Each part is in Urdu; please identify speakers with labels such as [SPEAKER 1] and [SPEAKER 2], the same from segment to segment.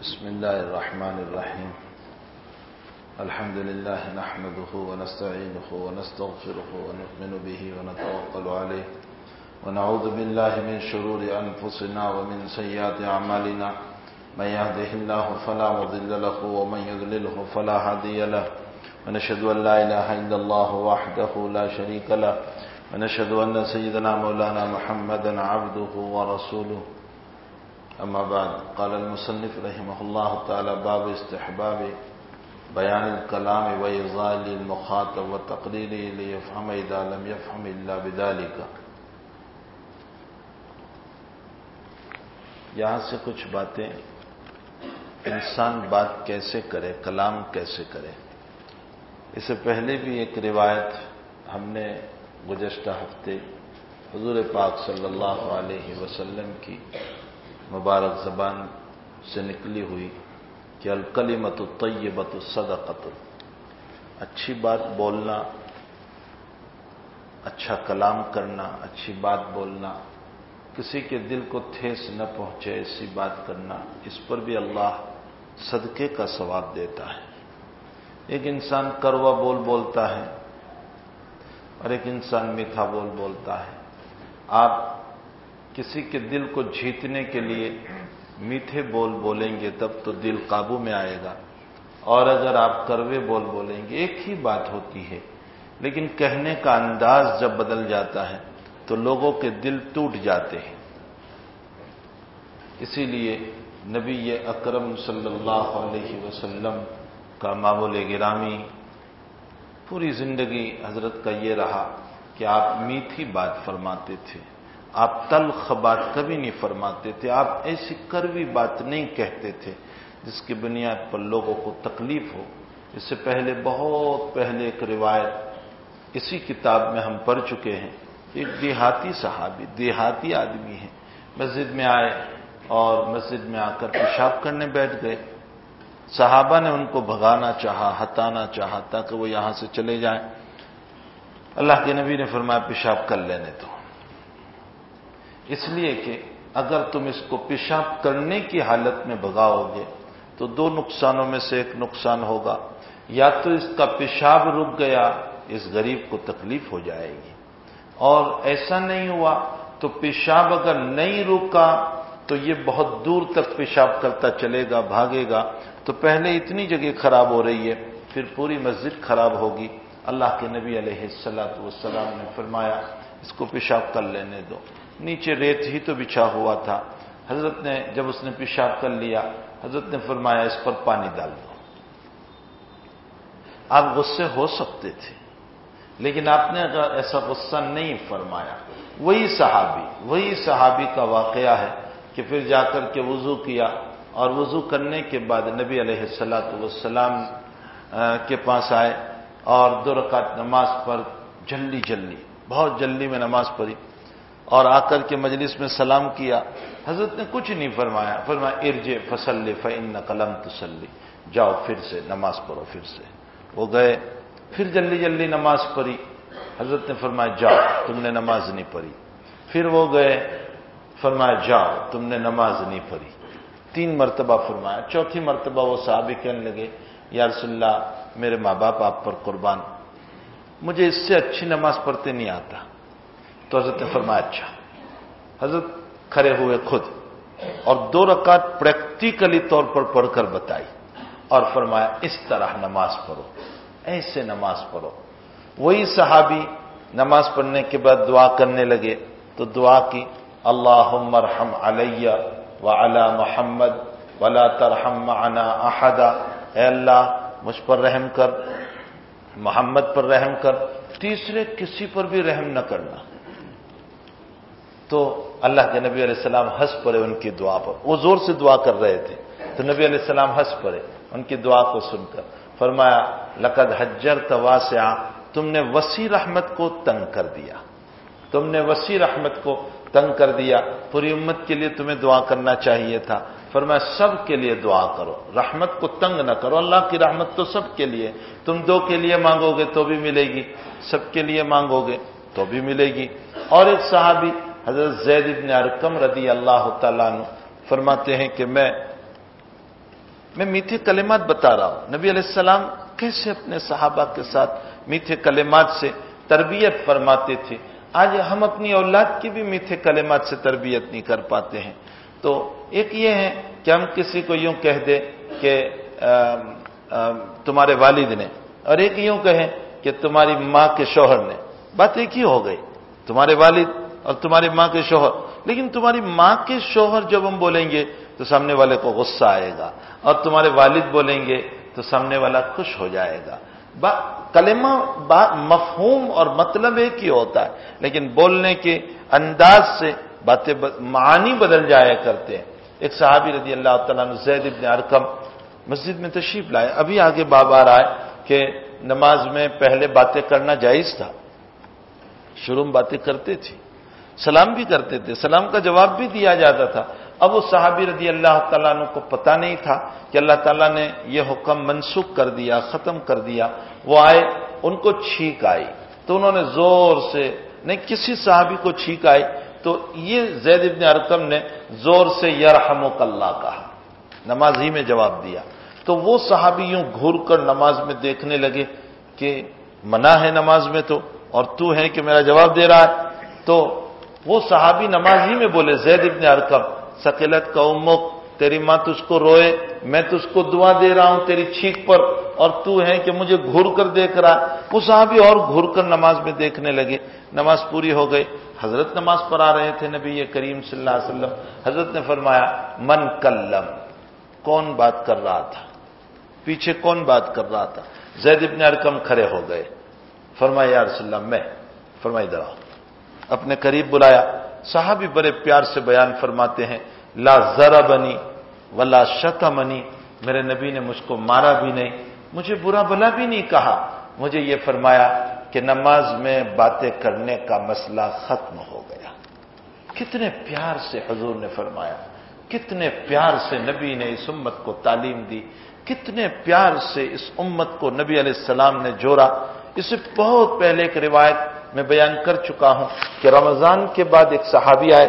[SPEAKER 1] بسم الله الرحمن الرحيم. الحمد لله نحمده ونستعينه ونستغفره ونؤمن به ونتوكل عليه. ونعوذ بالله من شرور أنفسنا ومن سيئات أعمالنا. من يهده الله فلا مضل له ومن يضلله فلا هادي له. ونشهد أن لا إله إلا الله وحده لا شريك له. ونشهد أن سيدنا مولانا محمدا عبده ورسوله. أما بعد، قال المصنف رحمه الله تعالى، باب استحباب بيان الكلام وإظهار المخاطب وتقريره ليفهم إذا لم يفهم إلا بذلك. یہاں سے کچھ باتیں، انسان بات کیسے کرے، کلام کیسے کرے۔ اس سے پہلے بھی ایک روایت ہم نے گزشتہ ہفتے حضور پاک صلی اللہ علیہ وسلم کی مبارک زبان سے نکلی ہوئی کہ الکلیمت الطیبت الصدقت اچھی بات بولنا اچھا کلام کرنا، اچھی بات بولنا، کسی کے دل کو ٹھیس نہ پہنچے ایسی بات کرنا، اس پر بھی اللہ صدقے کا ثواب دیتا ہے۔ ایک انسان کروا بول بولتا ہے اور ایک انسان میٹھا بول بولتا ہے۔ آپ کسی کے دل کو جیتنے کے لیے میٹھے بول بولیں گے تب تو دل قابو میں آئے گا۔ اور اگر آپ کروے بول بولیں گے، ایک ہی بات ہوتی ہے۔ لیکن کہنے کا انداز جب بدل جاتا ہے، تو لوگوں کے دل ٹوٹ جاتے ہیں۔ اسی لیے نبی اکرم صلی اللہ علیہ وسلم کا معمول گرامی پوری زندگی حضرت کا یہ رہا کہ آپ میٹھی بات فرماتے تھے۔ آپ تلخ بات کبھی نہیں فرماتے تھے، آپ ایسی کروی بات نہیں کہتے تھے جس کی بنیاد پر لوگوں کو تکلیف ہو۔ اس سے پہلے، بہت پہلے ایک روایت اسی کتاب میں ہم پڑھ چکے ہیں۔ ایک دیہاتی صحابی، دیہاتی آدمی ہے مسجد میں آئے اور مسجد میں آ کر پیشاب کرنے بیٹھ گئے۔ صحابہ نے ان کو بھگانا چاہا ہتانا چاہا تاکہ وہ یہاں سے چلے جائیں۔ اللہ کے نبی نے فرمایا، پیشاب کر لینے تو۔ اس لیے کہ اگر تم اس کو پیشاب کرنے کی حالت میں بگاؤ گے، تو دو نقصانوں میں سے ایک نقصان ہوگا۔ یا تو اس کا پیشاب رک گیا، اس غریب کو تکلیف ہو جائے گی۔ اور ایسا نہیں ہوا، تو پیشاب اگر نہیں رکا، تو یہ بہت دور تک پیشاب کرتا چلے گا، بھاگے گا۔ تو پہلے اتنی جگہ خراب ہو رہی ہے، پھر پوری مسجد خراب ہوگی۔ اللہ کے نبی علیہ السلاۃ والسلام نے فرمایا، اس کو پیشاب کر لینے دو۔ نیچے ریت ہی تو بچھا ہوا تھا۔ حضرت نے جب اس نے پیشاب کر لیا، حضرت نے فرمایا، اس پر پانی ڈال دو۔ آپ غصے ہو سکتے تھے، لیکن آپ نے اگر ایسا غصہ نہیں فرمایا۔ وہی صحابی وہی صحابی کا واقعہ ہے کہ پھر جا کر کے وضو کیا اور وضو کرنے کے بعد نبی علیہ السلاۃ والسلام کے پاس آئے اور دو رکعت نماز پر جلدی جلدی بہت جلدی میں نماز پڑھی۔ اور آ کر کے مجلس میں سلام کیا۔ حضرت نے کچھ نہیں فرمایا۔ فرمایا ارج فسل فن قلم تسلی جاؤ پھر سے نماز پڑھو، پھر سے۔ وہ گئے، پھر جلدی جلدی نماز پڑھی۔ حضرت نے فرمایا، جاؤ، تم نے نماز نہیں پڑھی۔ پھر وہ گئے، فرمایا، جاؤ، تم نے نماز نہیں پڑھی۔ تین مرتبہ فرمایا۔ چوتھی مرتبہ وہ صحابی کہنے لگے، یا رسول اللہ، میرے ماں باپ، آپ پر قربان۔ مجھے اس سے اچھی نماز پڑھتے نہیں آتا۔ تو حضرت نے فرمایا اچھا۔ حضرت کھڑے ہوئے خود اور دو رکعت پریکٹیکلی طور پر پڑھ کر بتائی اور فرمایا، اس طرح نماز پڑھو، ایسے نماز پڑھو۔ وہی صحابی نماز پڑھنے کے بعد دعا کرنے لگے، تو دعا کی اللہ مرحم علیہ و محمد ولا ترحم معنا احدا۔ اے اللہ، مجھ پر رحم کر، محمد پر رحم کر۔ تیسرے کسی پر بھی رحم نہ کرنا۔ تو اللہ کے نبی علیہ السلام ہنس پڑے ان کی دعا پر۔ وہ زور سے دعا کر رہے تھے۔ تو نبی علیہ السلام ہنس پڑے ان کی دعا کو سن کر۔ فرمایا، لقد حجر تواسع تم نے وسیع رحمت کو تنگ کر دیا۔ تم نے وسیع رحمت کو تنگ کر دیا۔ پوری امت کے لیے تمہیں دعا کرنا چاہیے تھا۔ فرمایا، سب کے لیے دعا کرو۔ رحمت کو تنگ نہ کرو۔ اللہ کی رحمت تو سب کے لیے۔ تم دو کے لیے مانگو گے تو بھی ملے گی۔ سب کے لیے مانگو گے تو بھی ملے گی۔ اور ایک صحابی حضرت زید ابن ارکم رضی اللہ تعالیٰ عنہ فرماتے ہیں کہ میں میں میٹھے کلمات بتا رہا ہوں۔ نبی علیہ السلام کیسے اپنے صحابہ کے ساتھ میٹھے کلمات سے تربیت فرماتے تھے؟ آج ہم اپنی اولاد کی بھی میٹھے کلمات سے تربیت نہیں کر پاتے ہیں۔ تو ایک یہ ہے کہ ہم کسی کو یوں کہہ دیں کہ تمہارے والد نے، اور ایک یوں کہیں کہ تمہاری ماں کے شوہر نے۔ بات ایک ہی ہو گئی۔ تمہارے والد اور تمہاری ماں کے شوہر۔ لیکن تمہاری ماں کے شوہر جب ہم بولیں گے تو سامنے والے کو غصہ آئے گا۔ اور تمہارے والد بولیں گے تو سامنے والا خوش ہو جائے گا۔ کلمہ مفہوم اور مطلب ایک ہی ہوتا ہے۔ لیکن بولنے کے انداز سے باتیں معانی بدل جایا کرتے ہیں۔ ایک صحابی رضی اللہ تعالیٰ زید ابن ارکم مسجد میں تشریف لائے۔ ابھی آگے باب آ رہا ہے کہ نماز میں پہلے باتیں کرنا جائز تھا۔ شروع میں باتیں کرتے تھے۔ سلام بھی کرتے تھے، سلام کا جواب بھی دیا جاتا تھا۔ اب وہ صحابی رضی اللہ تعالیٰ عنہ کو پتا نہیں تھا کہ اللہ تعالیٰ نے یہ حکم منسوخ کر دیا، ختم کر دیا۔ وہ آئے، ان کو چھینک آئی۔ تو انہوں نے زور سے، نہیں، کسی صحابی کو چھینک آئی۔ تو یہ زید ابن ارکم نے زور سے یرحمک اللہ کہا۔ نماز ہی میں جواب دیا۔ تو وہ صحابی یوں گھور کر نماز میں دیکھنے لگے کہ منع ہے نماز میں تو، اور تو ہے کہ میرا جواب دے رہا ہے۔ تو وہ صحابی نماز ہی میں بولے، زید ابن ارکم سکیلت کا امک، تیری ماں تجھ کو روئے، میں تجھ کو دعا دے رہا ہوں تیری چھیک پر، اور تو ہے کہ مجھے گھر کر دیکھ رہا۔ وہ صحابی اور گھر کر نماز میں دیکھنے لگے۔ نماز پوری ہو گئی۔ حضرت نماز پڑھا رہے تھے نبی یہ کریم صلی اللہ علیہ وسلم۔ حضرت نے فرمایا، من کلم، کون بات کر رہا تھا؟ پیچھے کون بات کر رہا تھا؟ زید ابن ارکم کھڑے ہو گئے۔ فرمایا، یا رسول اللہ، میں فرمائی دراؤ اپنے قریب بلایا۔ صحابی بڑے پیار سے بیان فرماتے ہیں، لا ذرا بنی ولا شت میرے نبی نے مجھ کو مارا بھی نہیں، مجھے برا بلا بھی نہیں کہا۔ مجھے یہ فرمایا کہ نماز میں باتیں کرنے کا مسئلہ ختم ہو گیا۔ کتنے پیار سے حضور نے فرمایا، کتنے پیار سے نبی نے اس امت کو تعلیم دی، کتنے پیار سے اس امت کو نبی علیہ السلام نے جوڑا۔ اسے بہت پہلے ایک روایت میں بیان کر چکا ہوں کہ رمضان کے بعد ایک صحابی آئے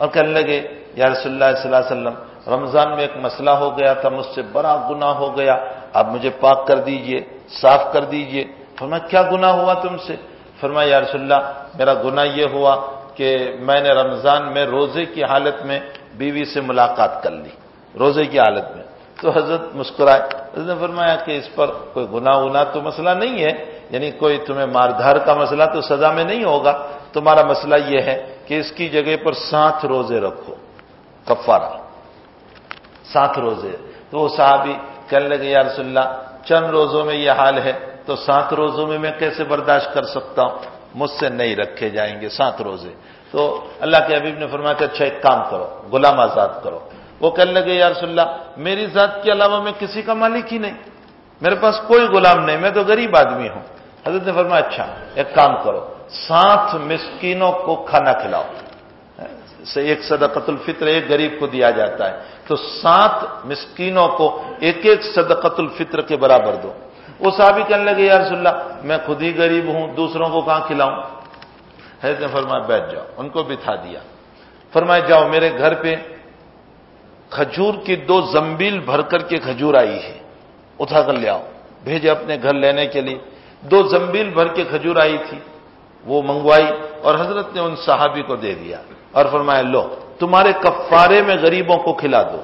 [SPEAKER 1] اور کہنے لگے، یا رسول اللہ صلی اللہ علیہ وسلم، رمضان میں ایک مسئلہ ہو گیا تھا، مجھ سے بڑا گنا ہو گیا، آپ مجھے پاک کر دیجیے، صاف کر دیجیے۔ فرمایا، کیا گنا ہوا تم سے؟ فرمایا، یا رسول اللہ، میرا گنا یہ ہوا کہ میں نے رمضان میں روزے کی حالت میں بیوی سے ملاقات کر لی، روزے کی حالت میں۔ تو حضرت مسکرائے، حضرت نے فرمایا کہ اس پر کوئی گنا ونا تو مسئلہ نہیں ہے یعنی کوئی تمہیں مار دھار کا مسئلہ تو سزا میں نہیں ہوگا، تمہارا مسئلہ یہ ہے کہ اس کی جگہ پر سات روزے رکھو، کفارہ، سات روزے۔ تو وہ صحابی کہنے لگے، یا رسول اللہ، چند روزوں میں یہ حال ہے، تو سات روزوں میں میں کیسے برداشت کر سکتا ہوں؟ مجھ سے نہیں رکھے جائیں گے سات روزے۔ تو اللہ کے حبیب نے فرمایا کہ اچھا ایک کام کرو، غلام آزاد کرو۔ وہ کہنے لگے، یا رسول اللہ، میری ذات کے علاوہ میں کسی کا مالک ہی نہیں، میرے پاس کوئی غلام نہیں، میں تو غریب آدمی ہوں۔ حضرت نے فرمایا اچھا ایک کام کرو سات مسکینوں کو کھانا کھلاؤ۔ ایک صدقت الفطر ایک غریب کو دیا جاتا ہے۔ تو سات مسکینوں کو ایک ایک صدقت الفطر کے برابر دو۔ وہ صحابی کہنے لگے، یا رسول اللہ، میں خود ہی غریب ہوں، دوسروں کو کہاں کھلاؤں؟ حضرت نے فرمایا، بیٹھ جاؤ، ان کو بٹھا دیا۔ فرمایا، جاؤ، میرے گھر پہ کھجور کی دو زمبیل بھر کر کے کھجور آئی ہے، اٹھا کر لے آؤ، بھیجے اپنے گھر لینے کے لیے۔ دو زمبیل بھر کے کھجور آئی تھی، وہ منگوائی اور حضرت نے ان صحابی کو دے دیا اور فرمایا، لو، تمہارے کفارے میں غریبوں کو کھلا دو۔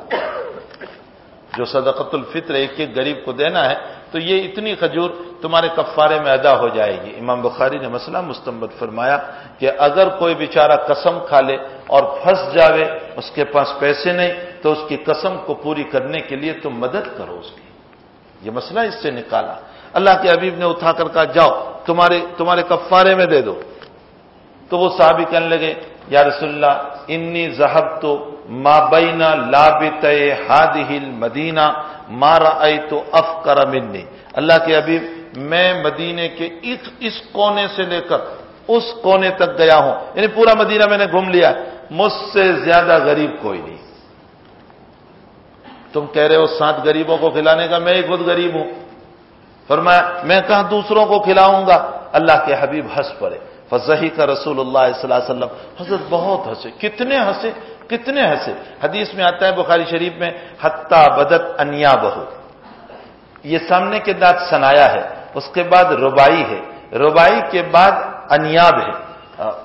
[SPEAKER 1] جو صدقت الفطر ایک ایک غریب کو دینا ہے، تو یہ اتنی کھجور تمہارے کفارے میں ادا ہو جائے گی۔ امام بخاری نے مسئلہ مستمت فرمایا کہ اگر کوئی بیچارہ قسم کھا لے اور پھنس جاوے، اس کے پاس پیسے نہیں، تو اس کی قسم کو پوری کرنے کے لیے تم مدد کرو اس کی۔ یہ مسئلہ اس سے نکالا۔ اللہ کے حبیب نے اٹھا کر کہا، جاؤ، تمہارے تمہارے کفارے میں دے دو۔ تو وہ صحابی کہنے لگے، یا رسول اللہ، انی زہب تو مابینا لابت ہاد ہل مدینہ مارا تو اف کر منی۔ اللہ کے حبیب، میں مدینے کے اس کونے سے لے کر اس کونے تک گیا ہوں۔ یعنی پورا مدینہ میں نے گھوم لیا۔ مجھ سے زیادہ غریب کوئی نہیں۔ تم کہہ رہے ہو، سات غریبوں کو کھلانے کا میں ہی خود غریب ہوں۔ فرمایا، میں کہاں دوسروں کو کھلاؤں گا؟ اللہ کے حبیب ہنس پڑے۔ فضحی کا رسول اللہ صلی اللہ علیہ وسلم۔ حضرت بہت ہنسے۔ کتنے ہنسے کتنے ہنسے۔ حدیث میں آتا ہے بخاری شریف میں حتہ بدت انیا بہو یہ سامنے کے دانت سنایا ہے، اس کے بعد ربائی ہے۔ ربائی کے بعد انیاب ہے۔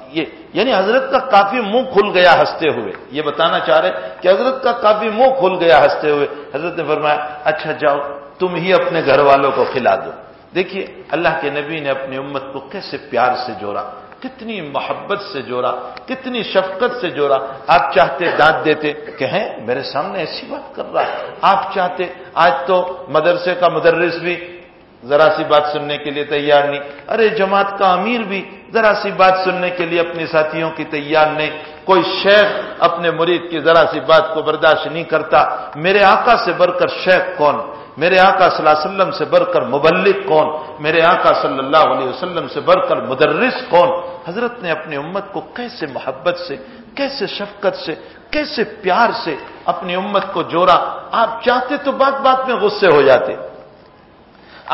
[SPEAKER 1] یہ یعنی حضرت کا کافی منہ کھل گیا ہنستے ہوئے۔ یہ بتانا چاہ رہے کہ حضرت کا کافی منہ کھل گیا ہنستے ہوئے۔ حضرت نے فرمایا اچھا جاؤ۔ تم ہی اپنے گھر والوں کو کھلا دو۔ دیکھیے، اللہ کے نبی نے اپنی امت کو کیسے پیار سے جوڑا، کتنی محبت سے جوڑا، کتنی شفقت سے جوڑا۔ آپ چاہتے دانت دیتے کہ ہیں میرے سامنے ایسی بات کر رہا ہے۔ آپ چاہتے، آج تو مدرسے کا مدرس بھی ذرا سی بات سننے کے لیے تیار نہیں۔ ارے، جماعت کا امیر بھی ذرا سی بات سننے کے لیے اپنے ساتھیوں کی تیار نہیں۔ کوئی شیخ اپنے مرید کی ذرا سی بات کو برداشت نہیں کرتا۔ میرے آقا سے بڑھ کر شیخ کون؟ میرے آقا صلی اللہ علیہ وسلم سے بڑھ کر مبلک کون؟ میرے آقا صلی اللہ علیہ وسلم سے بڑھ کر مدرس کون؟ حضرت نے اپنی امت کو کیسے محبت سے، کیسے شفقت سے، کیسے پیار سے اپنی امت کو جوڑا؟ آپ چاہتے تو بات بات میں غصے ہو جاتے،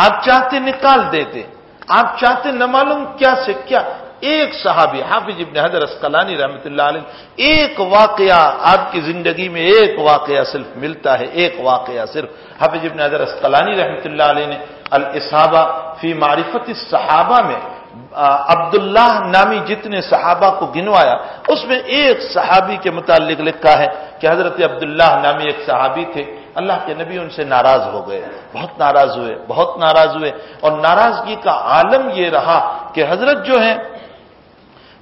[SPEAKER 1] آپ چاہتے نکال دیتے، آپ چاہتے نہ معلوم کیا سے کیا ایک صحابی، حافظ ابن حضر اسقلانی رحمۃ اللہ علیہ، ایک واقعہ آپ کی زندگی میں ایک واقعہ صرف ملتا ہے، ایک واقعہ صرف۔ حافظ ابن حضر اسقلانی رحمۃ اللہ علیہ نے الصحابہ فی معرفت صحابہ میں عبداللہ نامی جتنے صحابہ کو گنوایا، اس میں ایک صحابی کے متعلق لکھا ہے کہ حضرت عبداللہ نامی ایک صحابی تھے۔ اللہ کے نبی ان سے ناراض ہو گئے، بہت ناراض ہوئے، بہت ناراض ہوئے۔ اور ناراضگی کا عالم یہ رہا کہ حضرت جو ہے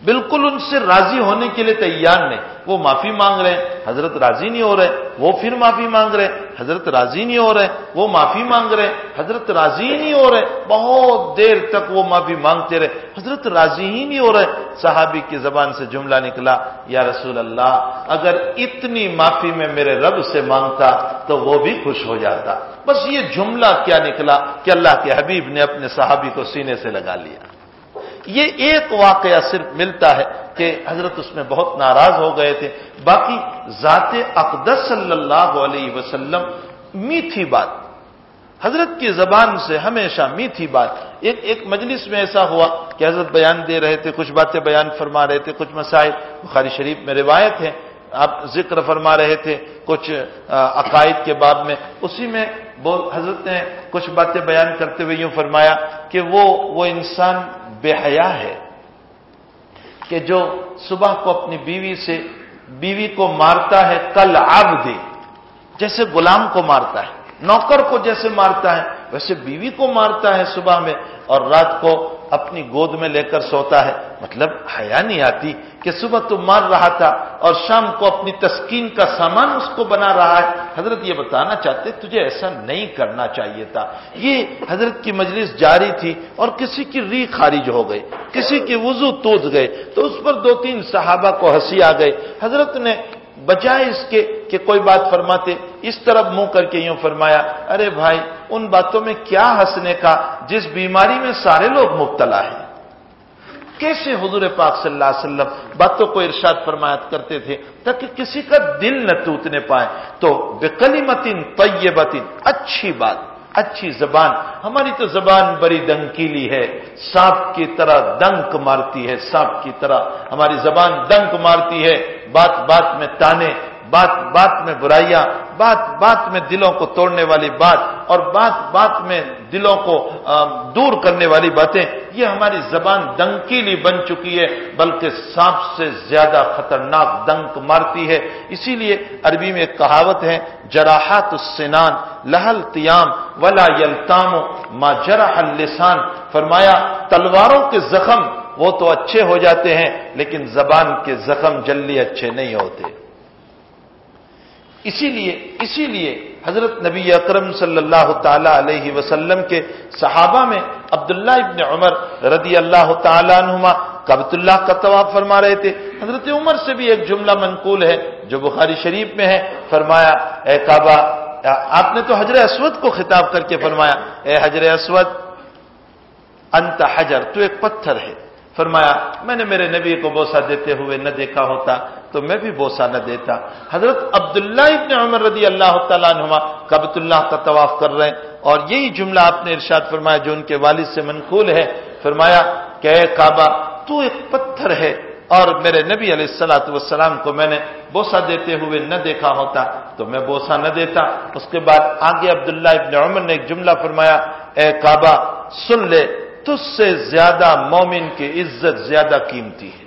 [SPEAKER 1] بالکل ان سے راضی ہونے کے لیے تیار نہیں۔ وہ معافی مانگ رہے ہیں، حضرت راضی نہیں ہو رہے، وہ پھر معافی مانگ رہے، حضرت راضی نہیں ہو رہے، وہ معافی مانگ رہے، حضرت راضی نہیں ہو رہے۔ بہت دیر تک وہ معافی مانگتے رہے۔ حضرت راضی ہی نہیں ہو رہے۔ صحابی کی زبان سے جملہ نکلا، یا رسول اللہ، اگر اتنی معافی میں میرے رب سے مانگتا تو وہ بھی خوش ہو جاتا۔ بس یہ جملہ کیا نکلا کہ اللہ کے حبیب نے اپنے صحابی کو سینے سے لگا لیا۔ یہ ایک واقعہ صرف ملتا ہے کہ حضرت اس میں بہت ناراض ہو گئے تھے۔ باقی ذات اقدس صلی اللہ علیہ وسلم میٹھی بات۔ حضرت کی زبان سے ہمیشہ میٹھی بات۔ ایک ایک مجلس میں ایسا ہوا کہ حضرت بیان دے رہے تھے، کچھ باتیں بیان فرما رہے تھے، کچھ مسائل۔ بخاری شریف میں روایت ہے، آپ ذکر فرما رہے تھے کچھ عقائد کے باب میں۔ اسی میں حضرت نے کچھ باتیں بیان کرتے ہوئے یوں فرمایا کہ وہ وہ انسان بے حیا ہے کہ جو صبح کو اپنی بیوی سے بیوی کو مارتا ہے، کل آب دے جیسے غلام کو مارتا ہے، نوکر کو جیسے مارتا ہے، ویسے بیوی کو مارتا ہے صبح میں اور رات کو اپنی گود میں لے کر سوتا ہے۔ مطلب حیا نہیں آتی کہ صبح تو مار رہا تھا اور شام کو اپنی تسکین کا سامان اس کو بنا رہا ہے۔ حضرت یہ بتانا چاہتے، تجھے ایسا نہیں کرنا چاہیے تھا۔ یہ حضرت کی مجلس جاری تھی اور کسی کی ری خارج ہو گئی، کسی کی وضو توت گئے تو اس پر دو تین صحابہ کو ہنسی آ گئی۔ حضرت نے بجائے اس کے کہ کوئی بات فرماتے، اس طرف منہ کر کے یوں فرمایا، ارے بھائی، ان باتوں میں کیا ہنسنے کا، جس بیماری میں سارے لوگ مبتلا ہیں۔ کیسے حضور پاک صلی اللہ علیہ وسلم باتوں کو ارشاد فرمایت کرتے تھے تاکہ کسی کا دل نہ ٹوٹنے پائے؟ تو بےکلی متین طیبتن اچھی بات۔ اچھی زبان، ہماری تو زبان بڑی دنکیلی ہے، سانپ کی طرح دنک مارتی ہے، سانپ کی طرح ہماری زبان دنک مارتی ہے، بات بات میں تانے بات بات میں برائیاں، بات بات میں دلوں کو توڑنے والی بات اور بات بات میں دلوں کو دور کرنے والی باتیں، یہ ہماری زبان دنکیلی بن چکی ہے، بلکہ سانپ سے زیادہ خطرناک دنک مارتی ہے۔ اسی لیے عربی میں ایک کہاوت ہے جراحت السنان، لہل تیام ولا یلتام، ما جرح اللسان۔ فرمایا، تلواروں کے زخم وہ تو اچھے ہو جاتے ہیں، لیکن زبان کے زخم جلدی اچھے نہیں ہوتے۔ اسی لیے اسی لیے حضرت نبی اکرم صلی اللہ تعالی علیہ وسلم کے صحابہ میں عبداللہ ابن عمر رضی اللہ تعالیٰ عنہما کبت اللہ کا طواف فرما رہے تھے۔ حضرت عمر سے بھی ایک جملہ منقول ہے، جو بخاری شریف میں ہے۔ فرمایا، اے کعبہ، آپ نے تو حجر اسود کو خطاب کر کے فرمایا۔ اے حجر اسود، انت حجر، تو ایک پتھر ہے۔ فرمایا، میں نے میرے نبی کو بوسا دیتے ہوئے نہ دیکھا ہوتا۔ تو میں بھی بوسا نہ دیتا۔ حضرت عبداللہ ابن عمر رضی اللہ تعالیٰ عنہ کبت اللہ کا طواف کر رہے ہیں اور یہی جملہ آپ نے ارشاد فرمایا جو ان کے والد سے منقول ہے۔ فرمایا کہ اے کعبہ، تو ایک پتھر ہے اور میرے نبی علیہ السلاۃ والسلام کو میں نے بوسا دیتے ہوئے نہ دیکھا ہوتا، تو میں بوسا نہ دیتا۔ اس کے بعد آگے عبداللہ ابن عمر نے ایک جملہ فرمایا، اے کعبہ، سن لے تج سے زیادہ مومن کی عزت زیادہ قیمتی ہے۔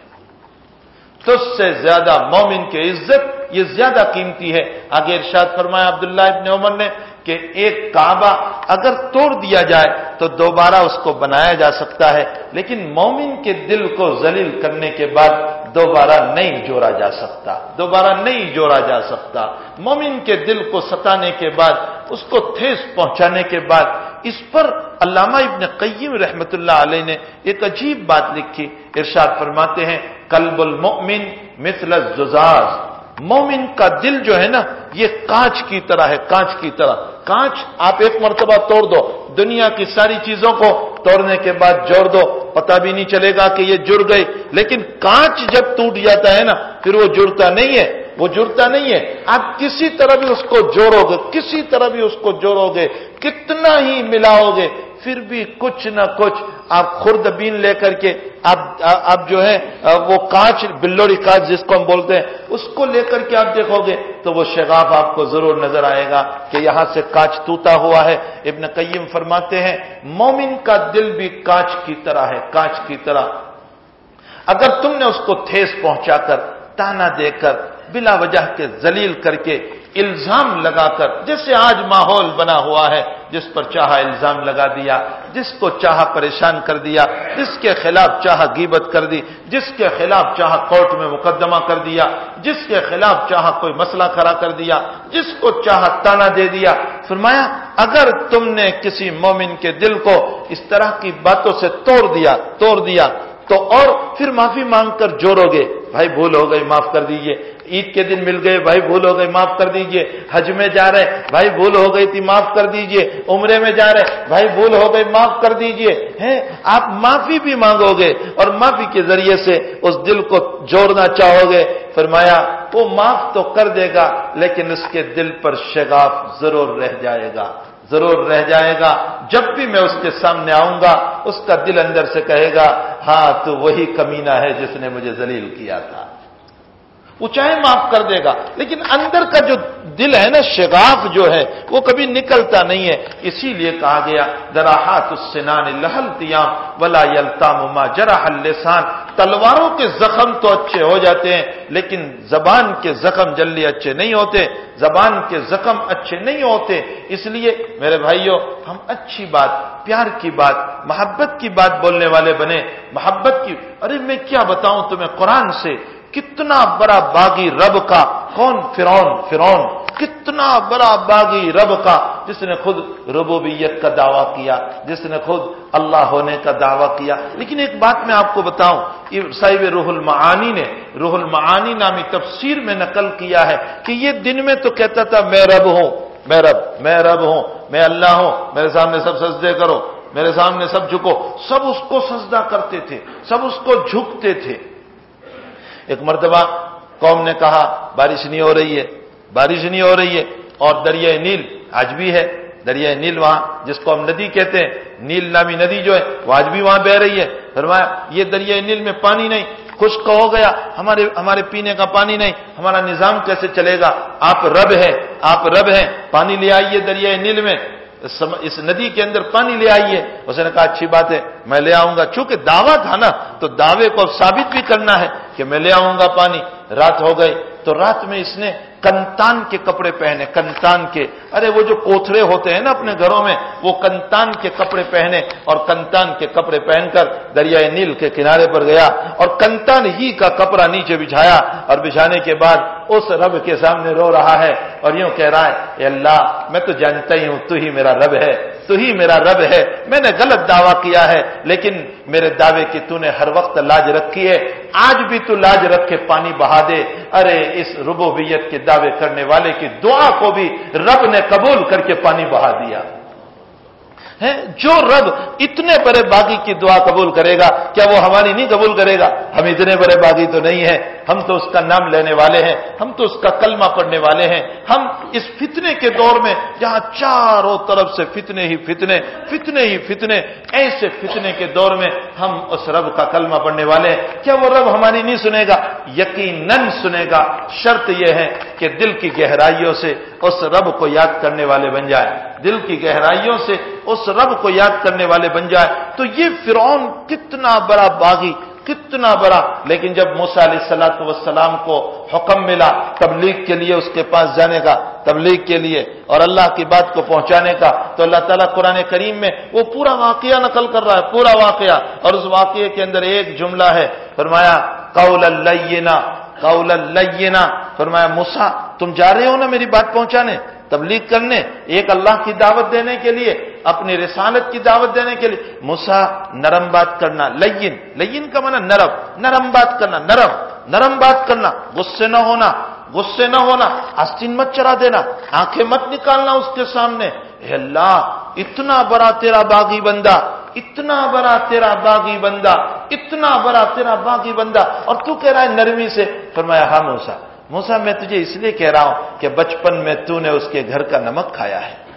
[SPEAKER 1] تج سے زیادہ مومن کی عزت یہ زیادہ قیمتی ہے۔ آگے ارشاد فرمایا عبداللہ ابن عمر نے کہ ایک کعبہ اگر توڑ دیا جائے تو دوبارہ اس کو بنایا جا سکتا ہے، لیکن مومن کے دل کو ذلیل کرنے کے بعد دوبارہ نہیں جوڑا جا سکتا۔ دوبارہ نہیں جوڑا جا سکتا۔ مومن کے دل کو ستانے کے بعد، اس کو ٹھیس پہنچانے کے بعد، اس پر علامہ ابن قیم رحمت اللہ علیہ نے ایک عجیب بات لکھی، ارشاد فرماتے ہیں کلب المؤمن مثل الزجاج۔ مومن کا دل جو ہے نا، یہ کانچ کی طرح ہے، کانچ کی طرح۔ کانچ، آپ ایک مرتبہ توڑ دو، دنیا کی ساری چیزوں کو توڑنے کے بعد جوڑ دو پتا بھی نہیں چلے گا کہ یہ جڑ گئی۔ لیکن کانچ جب ٹوٹ جاتا ہے نا، پھر وہ جڑتا نہیں ہے، وہ جڑتا نہیں ہے۔ آپ کسی طرح بھی اس کو جوڑو گے، کسی طرح بھی اس کو جوڑو گے، کتنا ہی ملاؤ گے۔ پھر بھی کچھ نہ کچھ آپ خرد بین لے کر کے آپ آپ جو ہے وہ کانچ، بلوڑی کانچ جس کو ہم بولتے ہیں، اس کو لے کر کے آپ دیکھو گے تو وہ شگاف آپ کو ضرور نظر آئے گا کہ یہاں سے کانچ ٹوٹا ہوا ہے۔ ابن قیم فرماتے ہیں، مومن کا دل بھی کانچ کی طرح ہے، کانچ کی طرح۔ اگر تم نے اس کو ٹھیس پہنچا کر، تانا دے کر، بلا وجہ کے ذلیل کر کے الزام لگا کر جیسے آج ماحول بنا ہوا ہے، جس پر چاہا الزام لگا دیا، جس کو چاہا پریشان کر دیا، جس کے خلاف چاہا گیبت کر دی، جس کے خلاف چاہا کورٹ میں مقدمہ کر دیا، جس کے خلاف چاہا کوئی مسئلہ کھڑا کر دیا، جس کو چاہا تانا دے دیا۔ فرمایا، اگر تم نے کسی مومن کے دل کو اس طرح کی باتوں سے توڑ دیا توڑ دیا تو اور پھر معافی مانگ کر جوڑو گے۔ بھائی بھول ہو گئی، معاف کر دیجیے۔ عید کے دن مل گئے، بھائی بھول ہو گئی معاف کر دیجیے۔ حج میں جا رہے، بھائی بھول ہو گئی تھی، معاف کر دیجیے۔ عمرے میں جا رہے، بھائی بھول ہو گئی معاف کر دیجیے۔ ہیں، آپ معافی بھی مانگو گے اور معافی کے ذریعے سے اس دل کو جوڑنا چاہو گے۔ فرمایا، وہ معاف تو کر دے گا، لیکن اس کے دل پر شگاف ضرور رہ جائے گا۔ ضرور رہ جائے گا۔ جب بھی میں اس کے سامنے آؤں گا، اس کا دل اندر سے کہے گا ہاں تو وہی کمینہ ہے جس نے مجھے ذلیل کیا تھا۔ وہ چاہے معاف کر دے گا۔ لیکن اندر کا جو دل ہے نا شگاف جو ہے، وہ کبھی نکلتا نہیں ہے۔ اسی لیے کہا گیا، دراحات السنان لہلتیام ولا یلتا مما جرا لسان تلواروں کے زخم تو اچھے ہو جاتے ہیں، لیکن زبان کے زخم جلدی اچھے نہیں ہوتے۔ زبان کے زخم اچھے نہیں ہوتے۔ اس لیے میرے بھائیوں ہم اچھی بات، پیار کی بات، محبت کی بات بولنے والے بنے۔ محبت کی، ارے میں کیا بتاؤں تمہیں قرآن سے؟ کتنا بڑا باغی رب کا، کون؟ فرون فرون کتنا بڑا باغی رب کا، جس نے خود ربوبیت کا دعویٰ کیا، جس نے خود اللہ ہونے کا دعویٰ کیا۔ لیکن ایک بات میں آپ کو بتاؤں صاحب روح المعانی نے، روح المعانی نامی تفسیر میں نقل کیا ہے کہ یہ دن میں تو کہتا تھا، میں رب ہوں، میں رب میں رب ہوں، میں اللہ ہوں، میرے سامنے سب سجدے کرو، میرے سامنے سب جھکو۔ سب اس کو سجدہ کرتے تھے، سب اس کو جھکتے تھے۔ ایک مرتبہ قوم نے کہا، بارش نہیں ہو رہی ہے، بارش نہیں ہو رہی ہے، اور دریائے نیل آج بھی ہے، دریائے نیل وہاں، جس کو ہم ندی کہتے ہیں، نیل نامی ندی جو ہے، وہ آج بھی وہاں بہ رہی ہے۔ فرمایا، یہ دریائے نیل میں پانی نہیں، خشک ہو گیا، ہمارے ہمارے پینے کا پانی نہیں، ہمارا نظام کیسے چلے گا؟ آپ رب ہیں، آپ رب ہیں، پانی لے آئیے دریائے نیل میں۔ اس ندی کے اندر پانی لے آئیے۔ اس نے کہا، اچھی بات ہے، میں لے آؤں گا۔ چونکہ دعویٰ تھا نا، تو دعوے کو اب ثابت بھی کرنا ہے کہ میں لے آؤں گا پانی۔ رات ہو گئی، تو رات میں اس نے کنتان کے کپڑے پہنے، کنتان کے۔ ارے، وہ جو کوتھرے ہوتے ہیں نا اپنے گھروں میں، وہ کنتان کے کپڑے پہنے اور کنتان کے کپڑے پہن کر دریائے نیل کے کنارے پر گیا اور کنتان ہی کا کپڑا نیچے بچھایا اور بچھانے کے بعد اس رب کے سامنے رو رہا ہے اور یوں کہہ رہا ہے، اے اللہ، میں تو جانتا ہی ہوں، تو ہی میرا رب ہے، تو ہی میرا رب ہے۔ میں نے غلط دعویٰ کیا ہے، لیکن میرے دعوے کی تو نے ہر وقت لاج رکھی ہے۔ آج بھی تو لاج رکھ کے پانی بہا دے۔ ارے، اس ربوبیت کے دعوے کرنے والے کی دعا کو بھی رب نے قبول کر کے پانی بہا دیا۔ ہے جو رب اتنے بڑے باغی کی دعا قبول کرے گا، کیا وہ ہماری نہیں قبول کرے گا؟ ہم اتنے بڑے باغی تو نہیں ہیں۔ ہم تو اس کا نام لینے والے ہیں، ہم تو اس کا کلمہ پڑھنے والے ہیں۔ ہم اس فتنے کے دور میں جہاں چاروں طرف سے فتنے ہی فتنے فتنے ہی فتنے، ایسے فتنے کے دور میں ہم اس رب کا کلمہ پڑھنے والے ہیں۔ کیا وہ رب ہماری نہیں سنے گا؟ یقیناً سنے گا۔ شرط یہ ہے کہ دل کی گہرائیوں سے اس رب کو یاد کرنے والے بن جائے۔ دل کی گہرائیوں سے اس رب کو یاد کرنے والے بن جائے۔ تو یہ فرعون کتنا بڑا باغی کتنا بڑا۔ لیکن جب موسا علیہ السلاۃ وسلام کو حکم ملا تبلیغ کے لیے اس کے پاس جانے کا، تبلیغ کے لیے اور اللہ کی بات کو پہنچانے کا، تو اللہ تعالیٰ قرآن کریم میں وہ پورا واقعہ نقل کر رہا ہے، پورا واقعہ۔ اور اس واقعے کے اندر ایک جملہ ہے، فرمایا قول اللینا قول اللینا فرمایا موسا تم جا رہے ہو نا میری بات پہنچانے، تبلیغ کرنے، ایک اللہ کی دعوت دینے کے لیے۔ اپنی رسالت کی دعوت دینے کے لیے۔ مسا نرم بات کرنا لین لین کا مانا نرم۔ نرم بات کرنا، نرم۔ نرم بات کرنا، غصے نہ ہونا، غصے نہ ہونا۔ آستین مت چرا دینا، آنکھیں مت نکالنا اس کے سامنے۔ اے اللہ، اتنا بڑا تیرا باغی بندہ، اتنا بڑا تیرا باغی بندہ، اتنا بڑا تیرا باغی بندہ۔ اور تو کہہ رہا ہے نرمی سے۔ فرمایا ہاں موسا موسا میں تجھے اس لیے کہہ رہا ہوں کہ بچپن میں تو نے اس کے گھر کا نمک کھایا ہے۔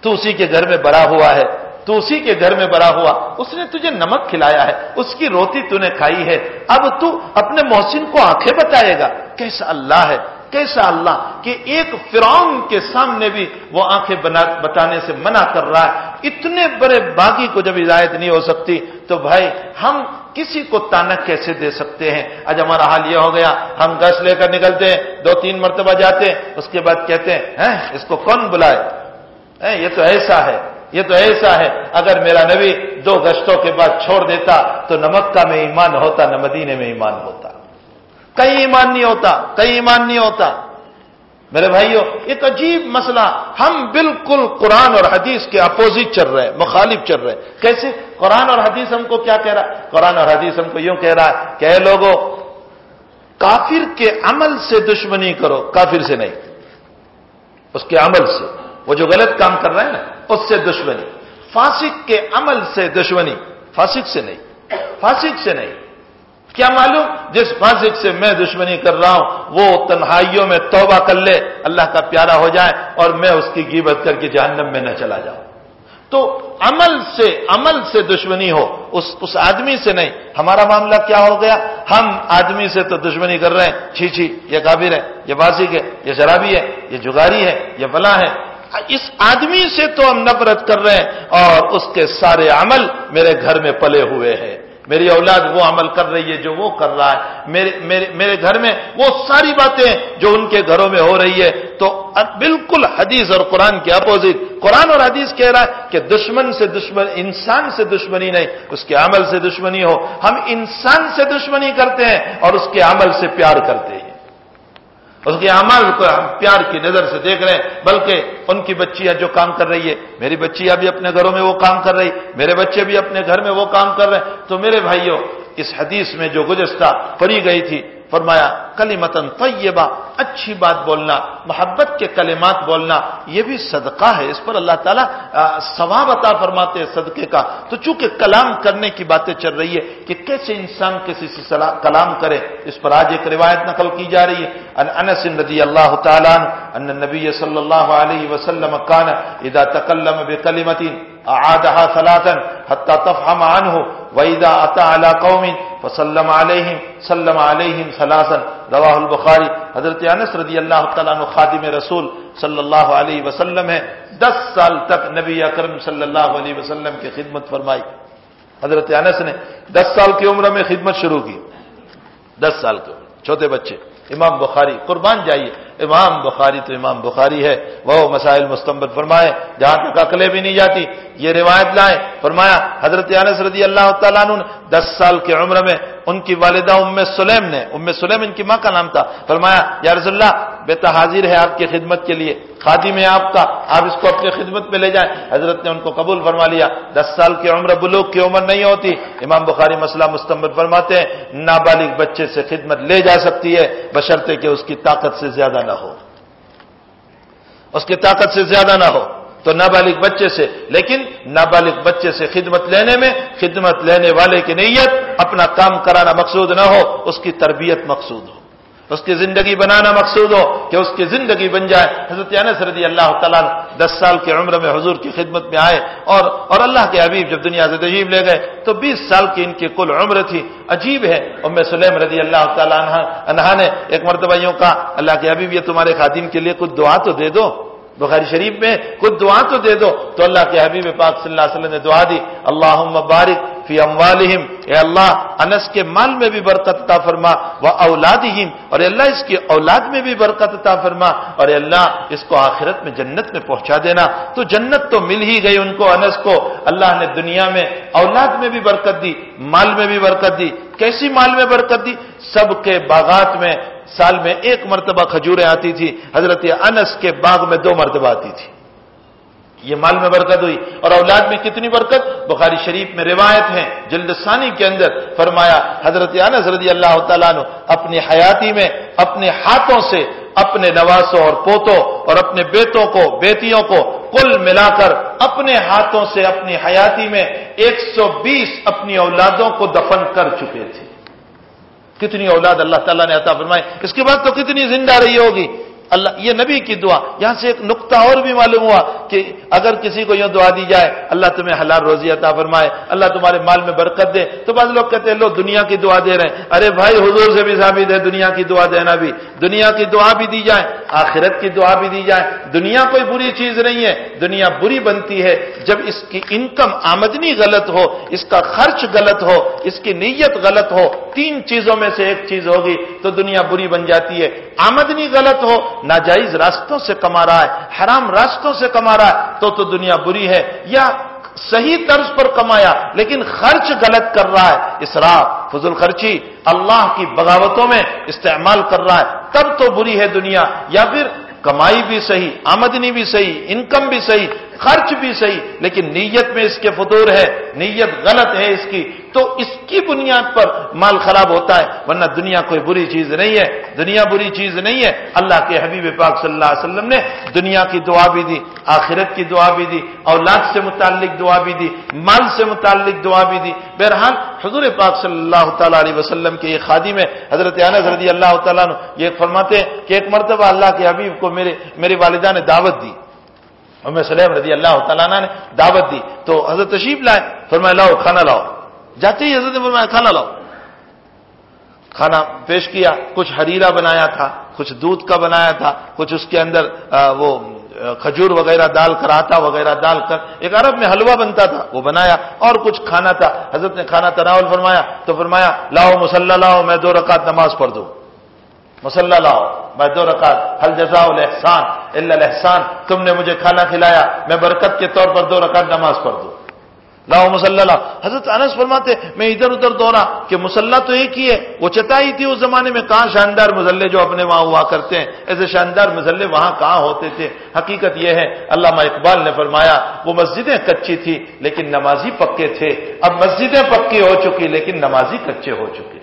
[SPEAKER 1] تو اسی کے گھر میں بڑا ہوا ہے، تو اسی کے گھر میں بڑا ہوا۔ اس نے تجھے نمک کھلایا ہے، اس کی روٹی تو نے کھائی ہے۔ اب تو اپنے محسن کو آنکھیں بتائے گا، کیسا اللہ ہے، کیسا اللہ کہ ایک فرعون کے سامنے بھی وہ آنکھیں بتانے سے منع کر رہا ہے۔ اتنے بڑے باغی کو جب ہدایت نہیں ہو سکتی، تو بھائی ہم کسی کو تانک کیسے دے سکتے ہیں؟ آج ہمارا حال یہ ہو گیا، ہم گس لے کر نکلتے ہیں، دو تین مرتبہ جاتے ہیں، اس کے بعد کہتے ہیں ہاں، اس کو کون بلائے؟ یہ تو ایسا ہے، یہ تو ایسا ہے، اگر میرا نبی دو گشتوں کے بعد چھوڑ دیتا تو نمکہ میں ایمان ہوتا، نہ مدینے میں ایمان ہوتا۔ کئی ایمان نہیں ہوتا کئی ایمان نہیں ہوتا۔ میرے بھائیوں ایک عجیب مسئلہ، ہم بالکل قرآن اور حدیث کے اپوزٹ چل رہے ہیں مخالف چل رہے۔ ہیں کیسے؟ قرآن اور حدیث ہم کو کیا کہہ رہا؟ ہے قرآن اور حدیث ہم کو یوں کہہ رہا ہے کہ، اے لوگوں کافر کے عمل سے دشمنی کرو، کافر سے نہیں، اس کے عمل سے۔ وہ جو غلط کام کر رہے ہیں نا، اس سے دشمنی۔ فاسق کے عمل سے دشمنی، فاسق سے نہیں، فاسق سے نہیں۔ کیا معلوم؟ جس فاسق سے میں دشمنی کر رہا ہوں، وہ تنہائیوں میں توبہ کر لے، اللہ کا پیارا ہو جائے اور میں اس کی گیبت کر کے جہنم میں نہ چلا جاؤں۔ تو عمل سے عمل سے دشمنی ہو، اس اس آدمی سے نہیں۔ ہمارا معاملہ کیا ہو گیا؟ ہم آدمی سے تو دشمنی کر رہے ہیں۔ چھی چھی، یہ کابر ہے، یہ باسک ہے، یہ شرابی ہے، یہ جگاری ہے، یہ بلا ہے۔ اس آدمی سے تو ہم نفرت کر رہے ہیں اور اس کے سارے عمل میرے گھر میں پلے ہوئے ہیں۔ میری اولاد وہ عمل کر رہی ہے جو وہ کر رہا ہے۔ میرے میرے میرے گھر میں وہ ساری باتیں جو ان کے گھروں میں ہو رہی ہے۔ تو بالکل حدیث اور قرآن کے اپوزٹ۔ قرآن اور حدیث کہہ رہا ہے کہ دشمن سے دشمن، انسان سے دشمنی نہیں، اس کے عمل سے دشمنی ہو۔ ہم انسان سے دشمنی کرتے ہیں اور اس کے عمل سے پیار کرتے ہیں۔ اس کے عمل کو ہم پیار کی نظر سے دیکھ رہے ہیں، بلکہ ان کی بچیاں جو کام کر رہی ہے۔ میری بچیاں بھی اپنے گھروں میں وہ کام کر رہی، میرے بچے بھی اپنے گھر میں وہ کام کر رہے۔ ہیں تو میرے بھائیوں اس حدیث میں جو گزشتہ پڑی گئی تھی فرمایا کلی متن طیبہ، اچھی بات بولنا، محبت کے کلمات بولنا، یہ بھی صدقہ ہے. اس پر اللہ تعالیٰ ثواب عطا فرماتے ہیں صدقے کا. تو چونکہ کلام کرنے کی باتیں چل رہی ہے، کہ کیسے انسان کسی سے کلام کرے، اس پر آج ایک روایت نقل کی جا رہی ہے. انس رضی اللہ تعالیٰ ان نبی صلی اللہ علیہ وسلم کان اذا تکلم بکلمت اعادها ثلاثا حتى تفهم عنه واذا اتى على قوم فسلم علیہم سلم علیہم سلاسن رواہ البخاری حضرت انس رضی اللہ تعالیٰ عنہ خادم رسول صلی اللہ علیہ وسلم ہے۔ دس سال تک نبی اکرم صلی اللہ علیہ وسلم کی خدمت فرمائی۔ حضرت انس نے دس سال کی عمر میں خدمت شروع کی۔ دس سال کی عمر، چھوٹے بچے، امام بخاری، قربان جائیے۔ امام بخاری تو امام بخاری ہے وہ مسائل مستمبت فرمائے، جہاں تک عقلیں بھی نہیں جاتی، یہ روایت لائے فرمایا، حضرت انس رضی اللہ تعالیٰ عنہ دس سال کی عمر میں ان کی والدہ ام سلیم نے، ام سلیم ان کی ماں کا نام تھا۔ فرمایا، یا رسول اللہ، بیٹا حاضر ہے آپ کی خدمت کے لیے خادی میں آپ کا، آپ اس کو اپنی خدمت میں لے جائیں۔ حضرت نے ان کو قبول فرما لیا۔ دس سال کی عمر بلوک کی عمر نہیں ہوتی۔ امام بخاری مسئلہ مستمد فرماتے ہیں، نابالغ بچے سے خدمت لے جا سکتی ہے، بشرطے کہ اس کی طاقت سے زیادہ نہ ہو۔ اس کی طاقت سے زیادہ نہ ہو۔ تو نابالغ بچے سے، لیکن نابالغ بچے سے خدمت لینے میں، خدمت لینے والے کی نیت، اپنا کام کرانا مقصود نہ ہو، اس کی تربیت مقصود ہو۔ اس کی زندگی بنانا مقصود ہو کہ اس کی زندگی بن جائے۔ حضرت انس رضی اللہ تعالیٰ دس سال کی عمر میں حضور کی خدمت میں آئے اور اور اللہ کے حبیب جب دنیا سے تجیب لے گئے تو بیس سال کی ان کی کل عمر تھی۔ عجیب ہے۔ ام سلیم رضی اللہ تعالیٰ عنہ نے ایک مرتبہ یوں کہا، اللہ کے حبیب یہ تمہارے خاتین کے لیے کچھ دعا تو دے دو۔ بخاری شریف میں کچھ دعا تو دے دو تو اللہ کے حبیب پاک صلی اللہ علیہ وسلم نے دعا دی اللہ مبارک فی اموالہم۔ اے اللہ، انس کے مال میں بھی برکت عطا فرما وہ اولادہم۔ اور اللہ، اس کی اولاد میں بھی برکت عطا فرما۔ اور اللہ، اس کو آخرت میں جنت میں پہنچا دینا۔ تو جنت تو مل ہی گئی ان کو، انس کو۔ اللہ نے دنیا میں اولاد میں بھی برکت دی، مال میں بھی برکت دی۔ کیسی مال میں برکت دی؟ سب کے باغات میں سال میں ایک مرتبہ کھجوریں آتی تھی، حضرت انس کے باغ میں دو مرتبہ آتی تھی۔ یہ مال میں برکت ہوئی۔ اور اولاد میں کتنی برکت؟ بخاری شریف میں روایت ہے، جلد ثانی کے اندر فرمایا، حضرت انس رضی اللہ تعالیٰ نے اپنی حیاتی میں اپنے ہاتھوں سے اپنے نواسوں اور پوتوں اور اپنے بیٹوں کو، بیٹیوں کو کل ملا کر اپنے ہاتھوں سے اپنی حیاتی میں ایک سو بیس اپنی اولادوں کو دفن کر چکے تھے۔ کتنی اولاد اللہ تعالیٰ نے عطا فرمائی؟ اس کے بعد تو کتنی زندہ رہی ہوگی؟ اللہ یہ نبی کی دعا. یہاں سے ایک نقطہ اور بھی معلوم ہوا کہ اگر کسی کو یہ دعا دی جائے، اللہ تمہیں حلال روزی عطا فرمائے، اللہ تمہارے مال میں برکت دے، تو بعض لوگ کہتے ہیں لو دنیا کی دعا دے رہے ہیں۔ ارے بھائی، حضور سے بھی ثابت ہے، دنیا کی دعا دینا بھی، دنیا کی دعا بھی دی جائے، آخرت کی دعا بھی دی جائے۔ دنیا کوئی بری چیز نہیں ہے، دنیا بری بنتی ہے۔ جب اس کی انکم آمدنی غلط ہو، اس کا خرچ غلط ہو، اس کی نیت غلط ہو، تین چیزوں میں سے ایک چیز ہوگی، تو دنیا بری بن جاتی ہے۔ آمدنی غلط ہو ناجائز راستوں سے کما رہا ہے، حرام راستوں سے کما رہا ہے، تو تو دنیا بری ہے۔ یا صحیح طرز پر کمایا، لیکن خرچ غلط کر رہا ہے۔ اسراف، فضول خرچی، اللہ کی بغاوتوں میں استعمال کر رہا ہے۔ تب تو بری ہے دنیا۔ یا پھر کمائی بھی صحیح، آمدنی بھی صحیح، انکم بھی صحیح خرچ بھی صحیح، لیکن نیت میں اس کے فطور ہے، نیت غلط ہے اس کی، تو اس کی بنیاد پر مال خراب ہوتا ہے، ورنہ دنیا کوئی بری چیز نہیں ہے۔ دنیا بری چیز نہیں ہے۔ اللہ کے حبیب پاک صلی اللہ علیہ وسلم نے دنیا کی دعا بھی دی، آخرت کی دعا بھی دی، اولاد سے متعلق دعا بھی دی، مال سے متعلق دعا بھی دی۔ بہرحال، حضور پاک صلی اللہ تعالیٰ علیہ وسلم کے یہ خادی میں حضرت انس رضی اللہ تعالیٰ نے یہ فرماتے ہیں کہ ایک مرتبہ اللہ کے حبیب کو میرے میری والدہ نے دعوت دی۔ ام سلیم رضی اللہ تعالیٰ نے دعوت دی. تو حضرت تشریف لائے، فرمایا، لاؤ، کھانا لاؤ۔ جاتے ہی حضرت نے فرمایا، کھانا لاؤ۔ کھانا پیش کیا، کچھ ہریرا بنایا تھا، کچھ دودھ کا بنایا تھا، کچھ اس کے اندر وہ کھجور وغیرہ ڈال کر، آتا وغیرہ ڈال کر، ایک عرب میں حلوہ بنتا تھا، وہ بنایا، اور کچھ کھانا تھا۔ حضرت نے کھانا تناول فرمایا، تو فرمایا، لاؤ، مسلح لاؤ، میں دو رکعت نماز پڑھ دوں۔ مسلح لاؤ میں دو رکعت حل جزا الحسان اللہ احسان تم نے مجھے کھانا کھلایا، میں برکت کے طور پر دو رکعت نماز پڑھ دوں۔ لاؤ مسلح حضرت انس فرماتے، میں ادھر ادھر دوڑا، کہ مسلح تو ایک ہی ہے، وہ چتائی تھی اس زمانے میں، کہاں شاندار مزلے جو اپنے وہاں ہوا کرتے ہیں، ایسے شاندار مزلے وہاں کہاں ہوتے تھے؟ حقیقت یہ ہے، علامہ اقبال نے فرمایا، وہ مسجدیں کچی تھی، لیکن نمازی پکے تھے۔ اب مسجدیں پکی ہو چکی، لیکن نمازی کچے ہو چکے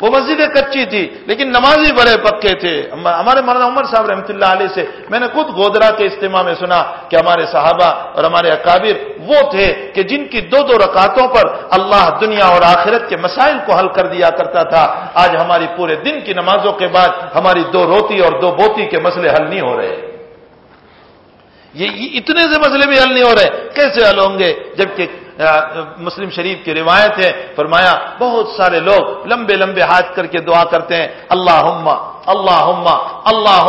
[SPEAKER 1] وہ مسجدیں کچی تھی، لیکن نمازی بڑے پکے تھے۔ ہمارے مولانا عمر صاحب رحمۃ اللہ علیہ سے میں نے خود گودرا کے اجتماع میں سنا کہ ہمارے صحابہ اور ہمارے اکابر وہ تھے کہ جن کی دو دو رکعتوں پر اللہ دنیا اور آخرت کے مسائل کو حل کر دیا کرتا تھا۔ آج ہماری پورے دن کی نمازوں کے بعد ہماری دو روتی اور دو بوتی کے مسئلے حل نہیں ہو رہے۔ یہ اتنے سے مسئلے بھی حل نہیں ہو رہے۔ کیسے حل ہوں گے؟ جبکہ مسلم شریف کی روایت ہے، فرمایا، بہت سارے لوگ لمبے لمبے ہاتھ کر کے دعا کرتے ہیں اللہ اللہ اللہ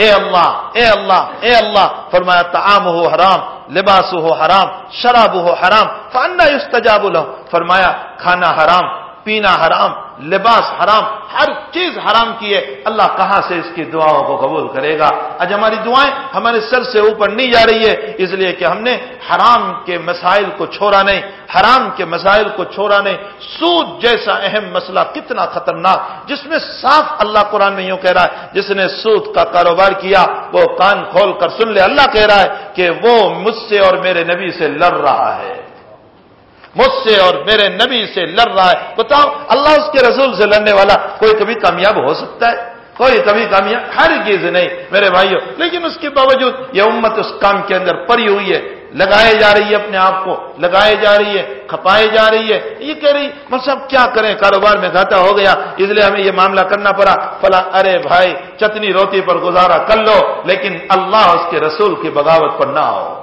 [SPEAKER 1] اے اللہ اے اللہ اے اللہ، فرمایا تعام ہو حرام لباس ہو حرام شراب ہو حرام، فانا یستجاب الحم فرمایا، کھانا حرام، پینا حرام لباس حرام، ہر چیز حرام کی ہے۔ اللہ کہاں سے اس کی دعاؤں کو قبول کرے گا؟ آج ہماری دعائیں ہمارے سر سے اوپر نہیں جا رہی ہے، اس لیے کہ ہم نے حرام کے مسائل کو چھوڑا نہیں، حرام کے مسائل کو چھوڑا نہیں۔ سود جیسا اہم مسئلہ کتنا خطرناک، جس میں صاف اللہ قرآن میں یوں کہہ رہا ہے، جس نے سود کا کاروبار کیا، وہ کان کھول کر سن لے، اللہ کہہ رہا ہے کہ وہ مجھ سے اور میرے نبی سے لڑ رہا ہے۔ مجھ سے اور میرے نبی سے لڑ رہا ہے۔ بتاؤ، اللہ اس کے رسول سے لڑنے والا کوئی کبھی کامیاب ہو سکتا ہے؟ کوئی کبھی کامیاب؟ ہر چیز نہیں، میرے بھائیوں لیکن اس کے باوجود یہ امت اس کام کے اندر پری ہوئی ہے۔ لگائے جا رہی ہے اپنے آپ کو، لگائے جا رہی ہے، کھپائے جا رہی ہے۔ یہ کہہ رہی بس اب کیا کریں؟ کاروبار میں گھاٹا ہو گیا، اس لیے ہمیں یہ معاملہ کرنا پڑا۔ فلا، ارے بھائی، چتنی روٹی پر گزارا کر لو، لیکن اللہ اس کے رسول کی بغاوت پر نہ آؤ۔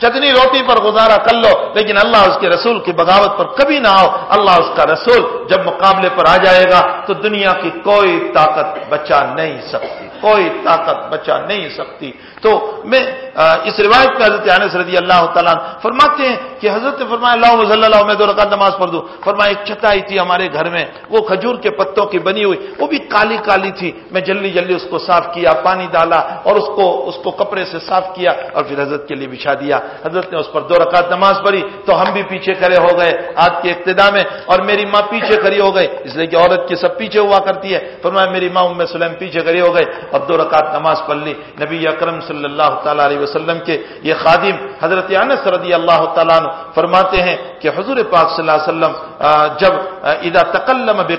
[SPEAKER 1] چتنی روٹی پر گزارا کر لو، لیکن اللہ اس کے رسول کی بغاوت پر کبھی نہ آؤ۔ اللہ اس کا رسول جب مقابلے پر آ جائے گا تو دنیا کی کوئی طاقت بچا نہیں سکتی۔ کوئی طاقت بچا نہیں سکتی۔ تو میں اس روایت میں حضرت انس رضی اللہ تعالیٰ فرماتے ہیں کہ حضرت فرمایا اللہ وزل اللہ میں دو رکعت نماز پڑھ دوں۔ فرمایا، ایک چٹائی تھی ہمارے گھر میں، وہ کھجور کے پتوں کی بنی ہوئی، وہ بھی کالی کالی تھی۔ میں جلدی جلدی اس کو صاف کیا، پانی ڈالا اور اس کو اس کو کپڑے سے صاف کیا اور پھر حضرت کے لیے بچھا دیا۔ حضرت نے اس پر دو رکعت نماز پڑھی تو ہم بھی پیچھے کھڑے ہو گئے آج کے ابتدا میں، اور میری ماں پیچھے کھڑی ہو گئی۔ اس لیے کہ عورت کی سب پیچھے ہوا کرتی ہے۔ فرمایا، میری ماں ام سلیم پیچھے کھڑی ہو گئے اور دو رکعت نماز پڑھ لی نبی اکرم صلی اللہ تعالی علیہ وسلم کے یہ خادم حضرت انس رضی اللہ تعالیٰ فرماتے ہیں کہ حضور پاک صلی اللہ علیہ وسلم جب ادا تکلم بے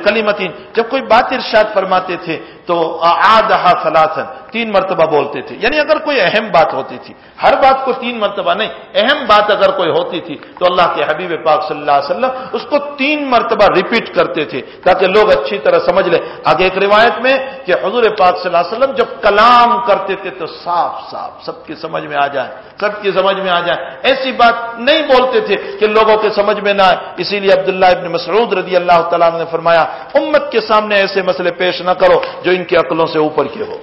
[SPEAKER 1] جب کوئی بات ارشاد فرماتے تھے، تو آدھا فلاثن تین مرتبہ بولتے تھے۔ یعنی اگر کوئی اہم بات ہوتی تھی، ہر بات کو تین مرتبہ نہیں، اہم بات اگر کوئی ہوتی تھی، تو اللہ کے حبیب پاک صلی اللہ علیہ وسلم اس کو تین مرتبہ ریپیٹ کرتے تھے، تاکہ لوگ اچھی طرح سمجھ لیں۔ آگے ایک روایت میں کہ حضور پاک صلی اللہ علیہ وسلم جب کلام کرتے تھے، تو صاف صاف، سب کی سمجھ میں آ جائے سب کی سمجھ میں آ جائے ایسی بات نہیں بولتے تھے کہ لوگوں کے سمجھ میں نہ آئے۔ اسی لیے عبداللہ ابن مسعود رضی اللہ تعالیٰ نے فرمایا، امت کے سامنے ایسے مسئلے پیش نہ کرو جو ان کی عقلوں سے اوپر کے ہو۔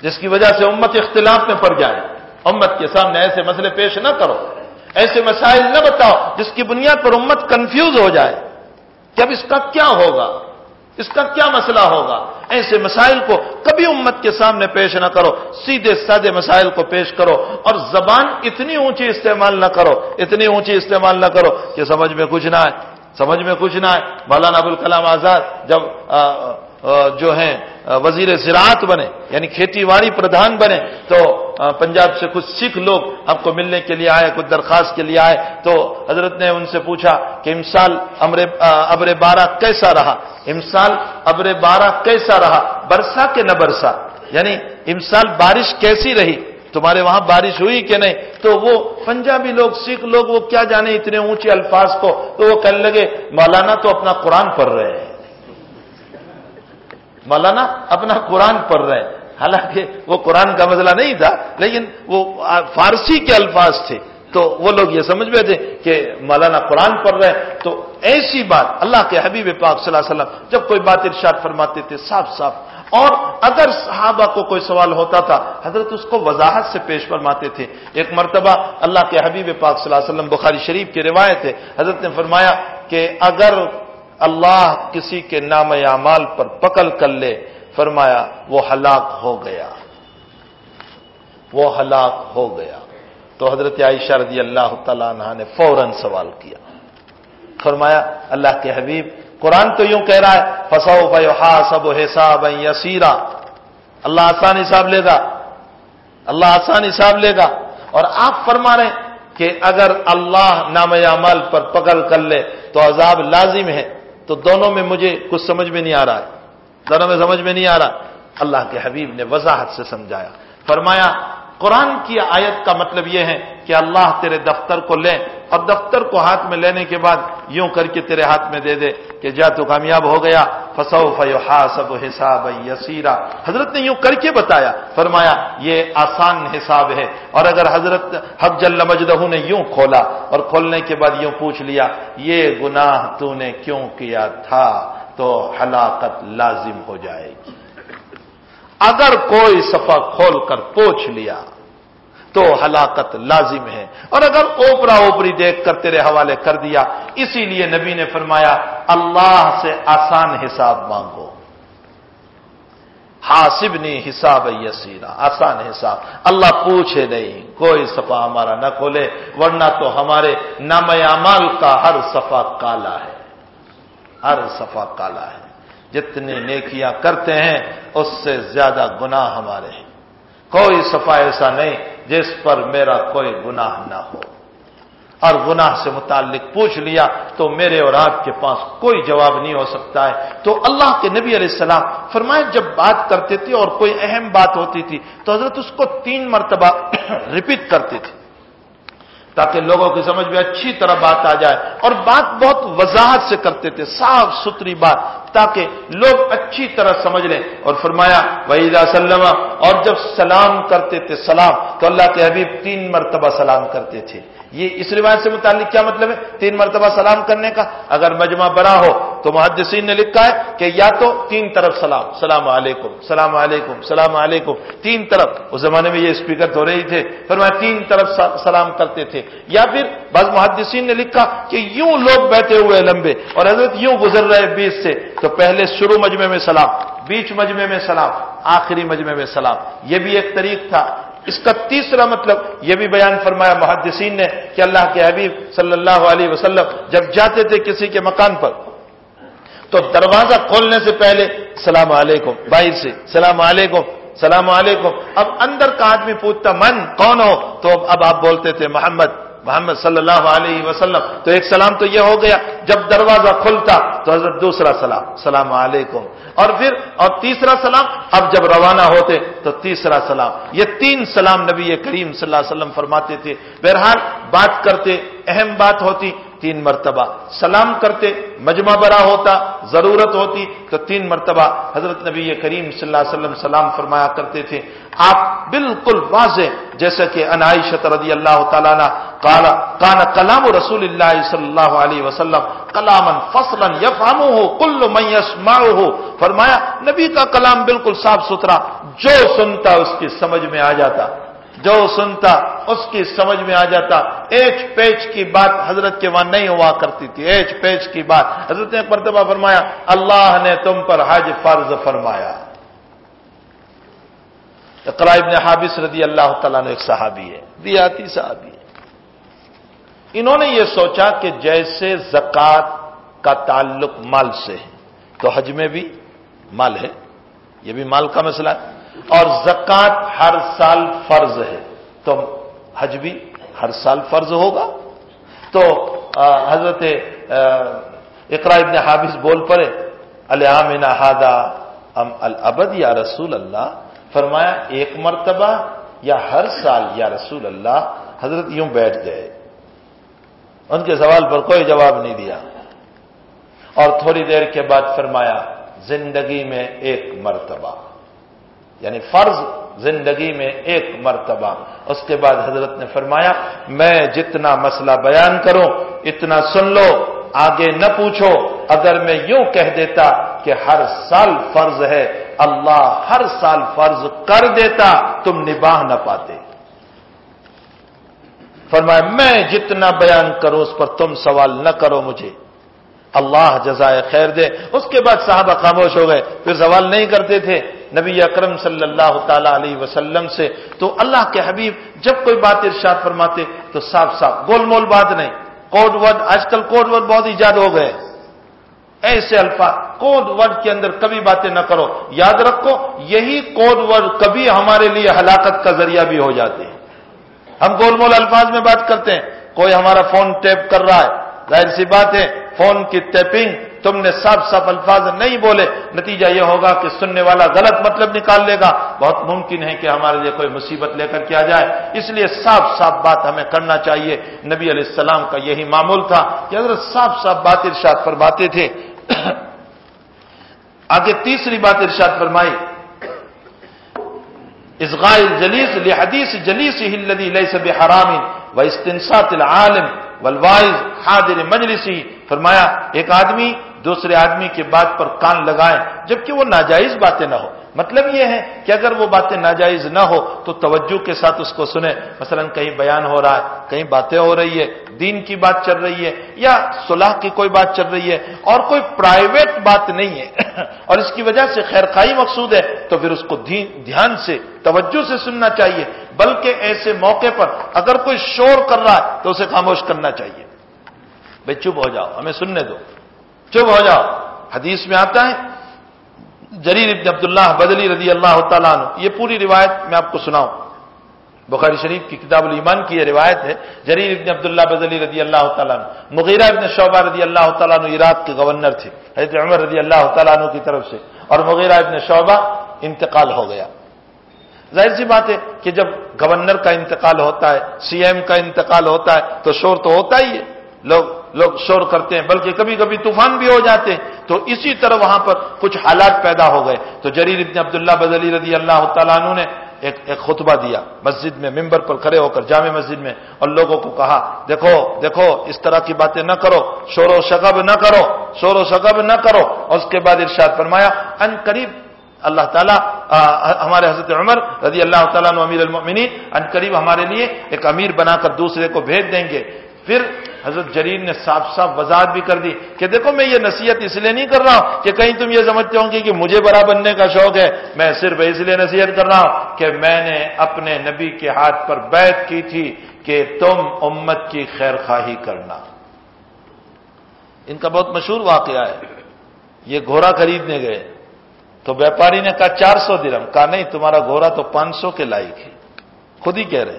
[SPEAKER 1] جس کی وجہ سے امت اختلاف میں پڑ جائے۔ امت کے سامنے ایسے مسئلے پیش نہ کرو۔ ایسے مسائل نہ بتاؤ جس کی بنیاد پر امت کنفیوز ہو جائے۔ کہ اب اس کا کیا ہوگا؟ اس کا کیا مسئلہ ہوگا؟ ایسے مسائل کو کبھی امت کے سامنے پیش نہ کرو۔ سیدھے سادے مسائل کو پیش کرو اور زبان اتنی اونچی استعمال نہ کرو۔ اتنی اونچی استعمال نہ کرو کہ سمجھ میں کچھ نہ آئے۔ سمجھ میں کچھ نہ آئے۔ مولانا ابوالکلام آزاد جب جو ہیں وزیر زراعت بنے یعنی کھیتی باڑی پردھان بنے، تو پنجاب سے کچھ سکھ لوگ آپ کو ملنے کے لیے آئے، کچھ درخواست کے لیے آئے، تو حضرت نے ان سے پوچھا کہ امسال ابر بارہ کیسا رہا؟ امسال ابر بارہ کیسا رہا؟ برسا کہ نہ برسا؟ یعنی امسال بارش کیسی رہی؟ تمہارے وہاں بارش ہوئی کہ نہیں؟ تو وہ پنجابی لوگ، سکھ لوگ، وہ کیا جانے اتنے اونچے الفاظ کو؟ تو وہ کہنے لگے، مولانا تو اپنا قرآن پڑھ رہے ہیں۔ مولانا اپنا قرآن پڑھ رہے ہیں۔ حالانکہ وہ قرآن کا مسئلہ نہیں تھا، لیکن وہ فارسی کے الفاظ تھے۔ تو وہ لوگ یہ سمجھ گئے تھے کہ مولانا قرآن پڑھ رہے تو ایسی بات اللہ کے حبیب پاک صلی اللہ علیہ وسلم جب کوئی بات ارشاد فرماتے تھے صاف صاف۔ اور اگر صحابہ کو کوئی سوال ہوتا تھا، حضرت اس کو وضاحت سے پیش فرماتے تھے۔ ایک مرتبہ اللہ کے حبیب پاک صلی اللہ علیہ وسلم بخاری شریف کی روایت ہے، حضرت نے فرمایا کہ اگر اللہ کسی کے نام اعمال پر پکل کر لے، فرمایا وہ ہلاک ہو گیا۔ وہ ہلاک ہو گیا۔ تو حضرت عائشہ رضی اللہ تعالیٰ عنہ نے فوراً سوال کیا۔ فرمایا، اللہ کے حبیب، قرآن تو یوں کہہ رہا ہے فسو بھا سب حساب یسیرا اللہ آسان حساب لے گا۔ اللہ آسان حساب لے گا۔ اور آپ فرما رہے ہیں کہ اگر اللہ نام عمل پر پکڑ کر لے تو عذاب لازم ہے، تو دونوں میں مجھے کچھ سمجھ میں نہیں آ رہا ہے۔ دونوں میں سمجھ میں نہیں آ رہا۔ اللہ کے حبیب نے وضاحت سے سمجھایا۔ فرمایا قرآن کی آیت کا مطلب یہ ہے کہ اللہ تیرے دفتر کو لے اور دفتر کو ہاتھ میں لینے کے بعد یوں کر کے تیرے ہاتھ میں دے دے کہ جا تو کامیاب ہو گیا۔ فسو سب حساب یسیرا حضرت نے یوں کر کے بتایا، فرمایا، یہ آسان حساب ہے۔ اور اگر حضرت حق جل مجدہ نے یوں کھولا اور کھولنے کے بعد یوں پوچھ لیا، یہ گناہ تو نے کیوں کیا تھا؟ تو ہلاکت لازم ہو جائے گی۔ اگر کوئی صفحہ کھول کر پوچھ لیا تو ہلاکت لازم ہے۔ اور اگر اوپرا اوپری دیکھ کر تیرے حوالے کر دیا، اسی لیے نبی نے فرمایا، اللہ سے آسان حساب مانگو۔ حاسب نہیں حساب یسیرا، آسان حساب۔ اللہ پوچھے نہیں، کوئی صفا ہمارا نہ کھولے، ورنہ تو ہمارے نام اعمال کا ہر صفا کالا ہے۔ ہر صفا کالا ہے۔ جتنی نیکیاں کرتے ہیں، اس سے زیادہ گناہ ہمارے ہیں۔ کوئی صفا ایسا نہیں جس پر میرا کوئی گناہ نہ ہو۔ اور گناہ سے متعلق پوچھ لیا تو میرے اور آپ کے پاس کوئی جواب نہیں ہو سکتا ہے۔ تو اللہ کے نبی علیہ السلام فرمائے، جب بات کرتے تھے اور کوئی اہم بات ہوتی تھی تو حضرت اس کو تین مرتبہ ریپیٹ کرتے تھے تاکہ لوگوں کی سمجھ میں اچھی طرح بات آ جائے۔ اور بات بہت وضاحت سے کرتے تھے، صاف ستھری بات۔ تاکہ لوگ اچھی طرح سمجھ لیں۔ اور فرمایا وحید سلم، اور جب سلام کرتے تھے، سلام، تو اللہ کے حبیب تین مرتبہ سلام کرتے تھے۔ یہ اس روایت سے متعلق کیا مطلب ہے؟ تین مرتبہ سلام کرنے کا۔ اگر مجمع بڑا ہو، تو محدثین نے لکھا ہے کہ یا تو تین طرف سلام سلام علیکم سلام علیکم سلام علیکم، تین طرف۔ اس زمانے میں یہ اسپیکر تو رہی تھے پھر تین طرف سلام کرتے تھے۔ یا پھر بعض محدثین نے لکھا کہ یوں لوگ بیٹھے ہوئے لمبے، اور حضرت یوں گزر رہے بیچ سے۔ تو پہلے شروع مجمع میں سلام، بیچ مجمع میں سلام، آخری مجمع میں سلام۔ یہ بھی ایک طریق تھا۔ اس کا تیسرا مطلب یہ بھی بیان فرمایا محدثین نے کہ اللہ کے حبیب صلی اللہ علیہ وسلم جب جاتے تھے کسی کے مکان پر، تو دروازہ کھولنے سے پہلے سلام علیکم، باہر سے سلام علیکم سلام علیکم۔ اب اندر کا آدمی پوچھتا، من، کون ہو؟ تو اب آپ بولتے تھے محمد محمد صلی اللہ علیہ وسلم، تو ایک سلام تو یہ ہو گیا، جب دروازہ کھلتا تو حضرت دوسرا سلام سلام علیکم۔ اور پھر، اور تیسرا سلام، اب جب روانہ ہوتے تو تیسرا سلام۔ یہ تین سلام نبی کریم صلی اللہ علیہ وسلم فرماتے تھے۔ بہرحال، بات کرتے، اہم بات ہوتی تین مرتبہ سلام کرتے، مجمع برا ہوتا، ضرورت ہوتی، تو تین مرتبہ حضرت نبی کریم صلی اللہ علیہ وسلم سلام فرمایا کرتے تھے۔ آپ بالکل واضح، جیسا کہ انائشت رضی اللہ تعالیٰ کالا کانا کلام رسول اللہ صلی اللہ علیہ وسلم کلامن فصلن یفام ہو کل میس ہو فرمایا، نبی کا کلام بالکل صاف ستھرا، جو سنتا اس کی سمجھ میں آ جاتا۔ جو سنتا اس کی سمجھ میں آ جاتا۔ ایچ پیچ کی بات حضرت کے وہاں نہیں ہوا کرتی تھی۔ ایچ پیچ کی بات۔ حضرت نے مرتبہ فرمایا، اللہ نے تم پر حج فرض فرمایا۔ ابن حابث رضی اللہ تعالیٰ نے ایک صحابی ہے دیاتی صحابی ہے۔ انہوں نے یہ سوچا کہ جیسے زکات کا تعلق مال سے ہے، تو حج میں بھی مال ہے، یہ بھی مال کا مسئلہ ہے۔ اور زکات ہر سال فرض ہے۔ تو حج بھی ہر سال فرض ہوگا۔ تو حضرت اقرا ابن حافظ بول پڑے الحمن ہادا ام البد یا رسول اللہ؟ فرمایا، ایک مرتبہ یا ہر سال یا رسول اللہ حضرت یوں بیٹھ گئے ان کے سوال پر کوئی جواب نہیں دیا۔ اور تھوڑی دیر کے بعد فرمایا، زندگی میں ایک مرتبہ۔ یعنی فرض زندگی میں ایک مرتبہ۔ اس کے بعد حضرت نے فرمایا، میں جتنا مسئلہ بیان کروں، اتنا سن لو، آگے نہ پوچھو۔ اگر میں یوں کہہ دیتا کہ ہر سال فرض ہے، اللہ ہر سال فرض کر دیتا، تم نباہ نہ پاتے۔ فرمایا، میں جتنا بیان کروں، اس پر تم سوال نہ کرو مجھے۔ اللہ جزائے خیر دے۔ اس کے بعد صحابہ خاموش ہو گئے، پھر سوال نہیں کرتے تھے۔ نبی اکرم صلی اللہ تعالی علیہ وسلم سے، تو اللہ کے حبیب جب کوئی بات ارشاد فرماتے تو صاف صاف گول مول بات نہیں۔ کوڈ ورڈ، آج کل کوڈ ورڈ بہت ایجاد ہو گئے۔ ایسے الفاظ، کوڈ ورڈ کے اندر کبھی باتیں نہ کرو۔ یاد رکھو، یہی کوڈ ورڈ کبھی ہمارے لیے ہلاکت کا ذریعہ بھی ہو جاتے ہیں۔ ہم گول مول الفاظ میں بات کرتے ہیں، کوئی ہمارا فون ٹیپ کر رہا ہے، ظاہر سی بات ہے، فون کی ٹیپنگ تم نے صاف صاف الفاظ نہیں بولے، نتیجہ یہ ہوگا کہ سننے والا غلط مطلب نکال لے گا۔ بہت ممکن ہے کہ ہمارے لیے کوئی مصیبت لے کر کے آ جائے۔ اس لیے صاف صاف بات ہمیں کرنا چاہیے۔ نبی علیہ السلام کا یہی معمول تھا کہ حضرت صاف صاف بات ارشاد فرماتے تھے۔ آگے تیسری بات ارشاد فرمائی۔ اسغائل جلیس لحدیث جلیس ہلدی لئی سب حرام و استنسات العالم والوائز حاضر مجلسی فرمایا، ایک آدمی دوسرے آدمی کے بات پر کان لگائیں، جبکہ وہ ناجائز باتیں نہ ہو۔ مطلب یہ ہے کہ اگر وہ باتیں ناجائز نہ ہو، تو توجہ کے ساتھ اس کو سنیں۔ مثلا کہیں بیان ہو رہا ہے، کہیں باتیں ہو رہی ہے، دین کی بات چل رہی ہے، یا صلاح کی کوئی بات چل رہی ہے، اور کوئی پرائیویٹ بات نہیں ہے۔ اور اس کی وجہ سے خیر خائی مقصود ہے، تو پھر اس کو دھیان سے، توجہ سے سننا چاہیے۔ بلکہ ایسے موقع پر اگر کوئی شور کر رہا ہے، تو اسے خاموش کرنا چاہیے۔ بھائی چپ ہو جاؤ، ہمیں سننے دو۔ چپ ہو جاؤ۔ حدیث میں آتا ہے، جریر ابن عبداللہ بدلی رضی اللہ تعالیٰ عنہ، یہ پوری روایت میں آپ کو سناؤں۔ بخاری شریف کی کتاب الایمان کی یہ روایت ہے، جریر ابن عبداللہ بزلی رضی اللہ تعالیٰ مغیرہ ابن شعبہ رضی اللہ تعالیٰ عنہ عراق کے گورنر تھے۔ حضرت عمر رضی اللہ تعالیٰ عنہ کی طرف سے۔ اور مغیرہ ابن شعبہ انتقال ہو گیا۔ ظاہر سی بات ہے کہ جب گورنر کا انتقال ہوتا ہے سی ایم کا انتقال ہوتا ہے، تو شور تو ہوتا ہی ہے۔ لوگ لوگ شور کرتے ہیں، بلکہ کبھی کبھی طوفان بھی ہو جاتے ہیں۔ تو اسی طرح وہاں پر کچھ حالات پیدا ہو گئے۔ تو جریر ابن عبداللہ بزلی رضی اللہ تعالیٰ عنہ نے ایک ایک خطبہ دیا۔ مسجد میں ممبر پر کھڑے ہو کر جامع مسجد میں اور لوگوں کو کہا، دیکھو دیکھو، اس طرح کی باتیں نہ کرو، شور و شگب نہ کرو، شور و شگب نہ کرو۔ اور اس کے بعد ارشاد فرمایا، ان قریب اللہ تعالیٰ ہمارے حضرت عمر رضی اللہ تعالیٰ امیر المنی ان قریب ہمارے لیے ایک امیر بنا کر دوسرے کو بھیج دیں گے۔ پھر حضرت جریر نے صاف صاف وضاحت بھی کر دی کہ دیکھو میں یہ نصیحت اس لیے نہیں کر رہا ہوں کہ کہیں تم یہ سمجھتے ہوں گے کہ مجھے بڑا بننے کا شوق ہے میں صرف اس لیے نصیحت کر رہا ہوں کہ میں نے اپنے نبی کے ہاتھ پر بیت کی تھی کہ تم امت کی خیر خواہی کرنا۔ ان کا بہت مشہور واقعہ ہے۔ یہ گھوڑا خریدنے گئے۔ تو ویپاری نے کہا چار سو درم۔ کہا نہیں، تمہارا گھوڑا تو پانچ سو کے لائق ہے۔ خود ہی کہہ رہے